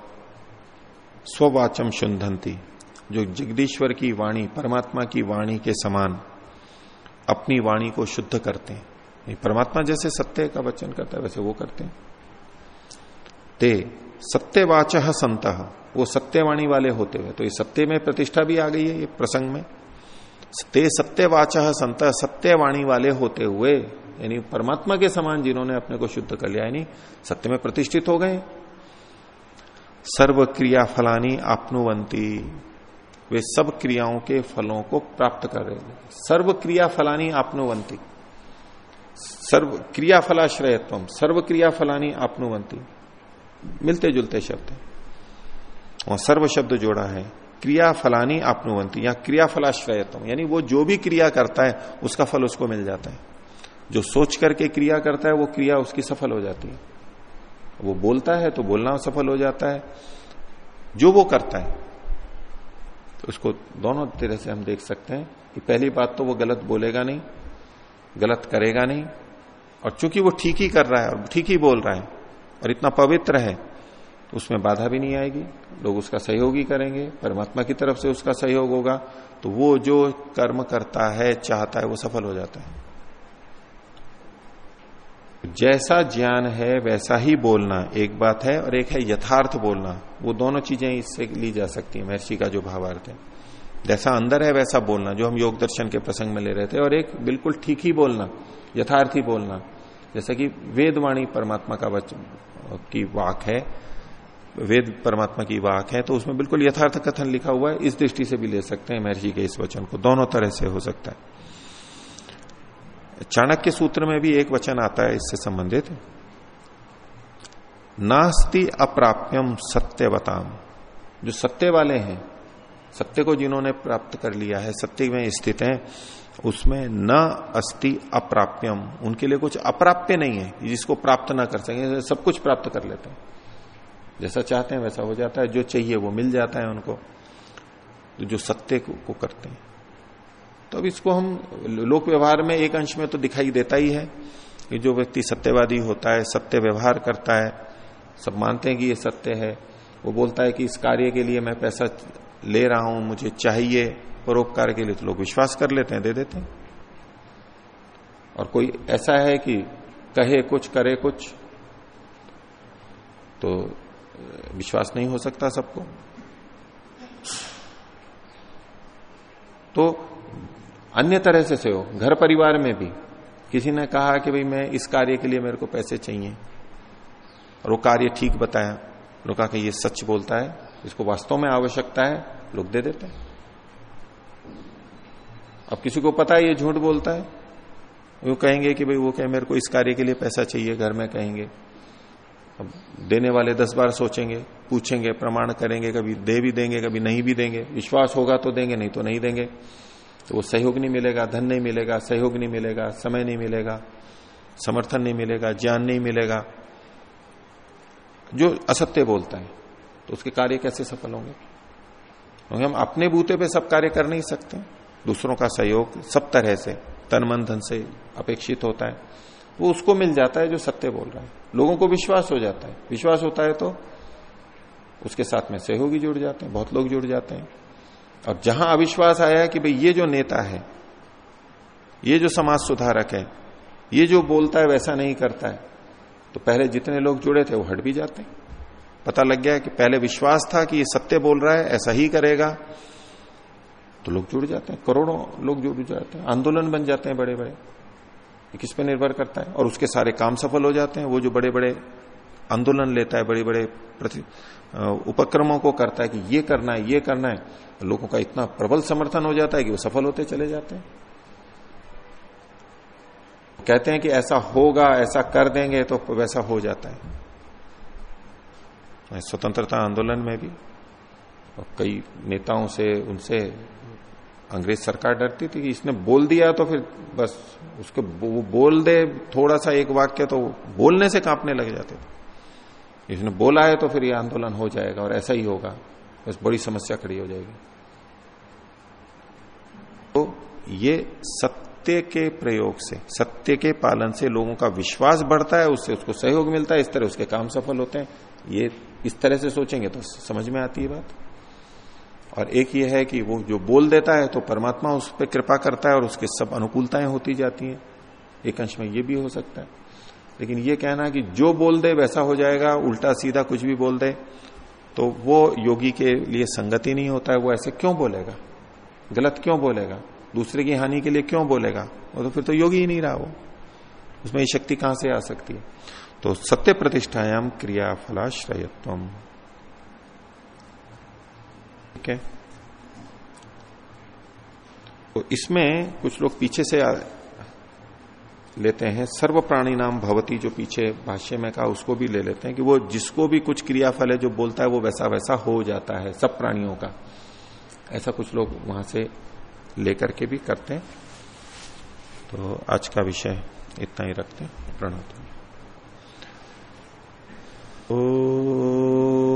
स्ववाचम शुंधंती, जो जगदीश्वर की वाणी, परमात्मा की वाणी के समान अपनी वाणी को शुद्ध करते हैं। परमात्मा जैसे सत्य का वचन करता है, वैसे वो करते हैं। ते सत्यवाच संत, वो सत्यवाणी वाले होते हुए तो ये सत्य में प्रतिष्ठा भी आ गई है, ये प्रसंग में। ते सत्यवाच संत, सत्यवाणी वाले होते हुए, यानी परमात्मा के समान जिन्होंने अपने को शुद्ध कर लिया, यानी सत्य में प्रतिष्ठित हो गए। सर्व क्रिया फलानी आपनुवंती। वे सब क्रियाओं के फलों को प्राप्त कर रहे सर्व क्रिया फलानी आपनुवंती। सर्व क्रिया फलाश्रयत्व सर्व क्रिया फलानी आपनुवंती। मिलते जुलते शब्द। और सर्व शब्द जोड़ा है। क्रिया फलानी आपनुवंती या क्रिया यानी वो जो भी क्रिया करता है, उसका फल उसको मिल जाता है। जो सोच करके क्रिया करता है, वो क्रिया उसकी सफल हो जाती है। वो बोलता है तो बोलना सफल हो जाता है। जो वो करता है तो उसको दोनों तरह से हम देख सकते हैं कि पहली बात तो वो गलत बोलेगा नहीं, गलत करेगा नहीं, और चूँकि वो ठीक ही कर रहा है और ठीक ही बोल रहा है, और इतना पवित्र है उसमें बाधा भी नहीं आएगी। लोग उसका सहयोग ही करेंगे, परमात्मा की तरफ़ से उसका सहयोग होगा तो वो जो कर्म करता है, चाहता है, वो सफल हो जाता है। जैसा ज्ञान है, वैसा ही बोलना एक बात है और एक है यथार्थ बोलना। वो दोनों चीज़ें इससे ली जा सकती है, महर्षि का जो भावार्थ है। जैसा अंदर है, वैसा बोलना, जो हम योग दर्शन के प्रसंग में ले रहे थे, और एक बिल्कुल ठीक ही बोलना, यथार्थ ही बोलना। जैसा कि वेदवाणी परमात्मा का वचन की वाक है वेद परमात्मा की वाक है तो उसमें बिल्कुल यथार्थ कथन लिखा हुआ है। इस दृष्टि से भी ले सकते हैं महर्षि के इस वचन को। दोनों तरह से हो सकता है। चाणक्य सूत्र में भी एक वचन आता है, इससे संबंधित। नास्ति अप्राप्यम सत्यवताम। जो सत्य वाले हैं, सत्य को जिन्होंने प्राप्त कर लिया है, सत्य में स्थित है, उसमें न अस्ति अप्राप्यम। उनके लिए कुछ अप्राप्य नहीं है, जिसको प्राप्त ना कर सके, सब कुछ प्राप्त कर लेते हैं। जैसा चाहते हैं वैसा हो जाता है जो चाहिए वो मिल जाता है उनको। तो जो सत्य को, को करते हैं। तो अब इसको हम लोक व्यवहार में एक अंश में तो दिखाई देता ही है कि जो व्यक्ति सत्यवादी होता है सत्य व्यवहार करता है सब मानते हैं कि ये सत्य है। वो बोलता है कि इस कार्य के लिए मैं पैसा ले रहा हूँ मुझे चाहिए परोपकार के लिए तो लोग विश्वास कर लेते हैं दे देते हैं। और कोई ऐसा है कि कहे कुछ करे कुछ तो विश्वास नहीं हो सकता सबको। तो अन्य तरह से से हो, घर परिवार में भी। किसी ने कहा कि भाई मैं इस कार्य के लिए मेरे को पैसे चाहिए। और वो कार्य ठीक बताया। लोग कहा कि ये सच बोलता है, इसको वास्तव में आवश्यकता है, लोग दे देते हैं। अब किसी को पता है ये झूठ बोलता है, वो कहेंगे कि भाई वो कहे मेरे को इस कार्य के लिए पैसा चाहिए, घर में कहेंगे। अब देने वाले दस बार सोचेंगे, पूछेंगे, प्रमाण करेंगे, कभी दे भी देंगे, कभी नहीं भी देंगे। विश्वास होगा तो देंगे, नहीं तो नहीं देंगे। तो वो सहयोग नहीं मिलेगा, धन नहीं मिलेगा, सहयोग नहीं मिलेगा, समय नहीं मिलेगा, समर्थन नहीं मिलेगा, ज्ञान नहीं मिलेगा। जो असत्य बोलता है तो उसके कार्य कैसे सफल होंगे? क्योंकि हम अपने बूते पे सब कार्य कर नहीं सकते। दूसरों का सहयोग सब तरह से, तन मन धन से अपेक्षित होता है। वो उसको मिल जाता है जो सत्य बोल रहा है। लोगों को विश्वास हो जाता है। विश्वास होता है तो उसके साथ में सहयोगी जुड़ जाते हैं, बहुत लोग जुड़ जाते हैं। और जहाँ अविश्वास आया कि भाई ये जो नेता है, ये जो समाज सुधारक है, ये जो बोलता है वैसा नहीं करता है तो पहले जितने लोग जुड़े थे वो हट भी जाते हैं। पता लग गया कि पहले विश्वास था कि ये सत्य बोल रहा है, ऐसा ही करेगा। तो लोग जुड़ जाते हैं, करोड़ों लोग जुड़ जाते हैं, आंदोलन बन जाते हैं बड़े बड़े किस पे निर्भर करता है? और उसके सारे काम सफल हो जाते हैं। वो जो बड़े बड़े आंदोलन लेता है बड़े बड़े उपक्रमों को करता है कि ये करना है, ये करना है, लोगों का इतना प्रबल समर्थन हो जाता है कि वो सफल होते चले जाते हैं। कहते हैं कि ऐसा होगा, ऐसा कर देंगे तो वैसा हो जाता है। स्वतंत्रता आंदोलन में भी कई नेताओं से, उनसे अंग्रेज़ सरकार डरती थी कि इसने बोल दिया तो फिर बस उसके वो बोल दे थोड़ा सा एक वाक्य तो बोलने से कांपने लग जाते थे। इसने बोला है तो फिर ये आंदोलन हो जाएगा और ऐसा ही होगा। बस बड़ी समस्या खड़ी हो जाएगी। तो ये सत्य के प्रयोग से, सत्य के पालन से लोगों का विश्वास बढ़ता है, उससे उसको सहयोग मिलता है, इस तरह उसके काम सफल होते हैं। ये इस तरह से सोचेंगे तो समझ में आती है बात। और एक ये है कि वो जो बोल देता है तो परमात्मा उस पर कृपा करता है और उसके सब अनुकूलताएँ होती जाती हैं। एक अंश में ये भी हो सकता है। लेकिन ये कहना कि जो बोल दे वैसा हो जाएगा, उल्टा सीधा कुछ भी बोल दे तो वो योगी के लिए संगति नहीं होता है। वो ऐसे क्यों बोलेगा? गलत क्यों बोलेगा? दूसरे की हानि के लिए क्यों बोलेगा? वो तो फिर तो योगी ही नहीं रहा वो। उसमें ये शक्ति कहाँ से आ सकती है? तो सत्य प्रतिष्ठायाम क्रिया फलाश्रयत्व ठीक है। तो इसमें कुछ लोग पीछे से लेते हैं, सर्व प्राणी नाम भवती जो पीछे भाष्य में कहा, उसको भी ले लेते हैं कि वो जिसको भी कुछ क्रियाफल है, जो बोलता है, वो वैसा वैसा हो जाता है, सब प्राणियों का। ऐसा कुछ लोग वहाँ से लेकर के भी करते हैं। तो आज का विषय इतना ही रखते हैं प्रणत ओ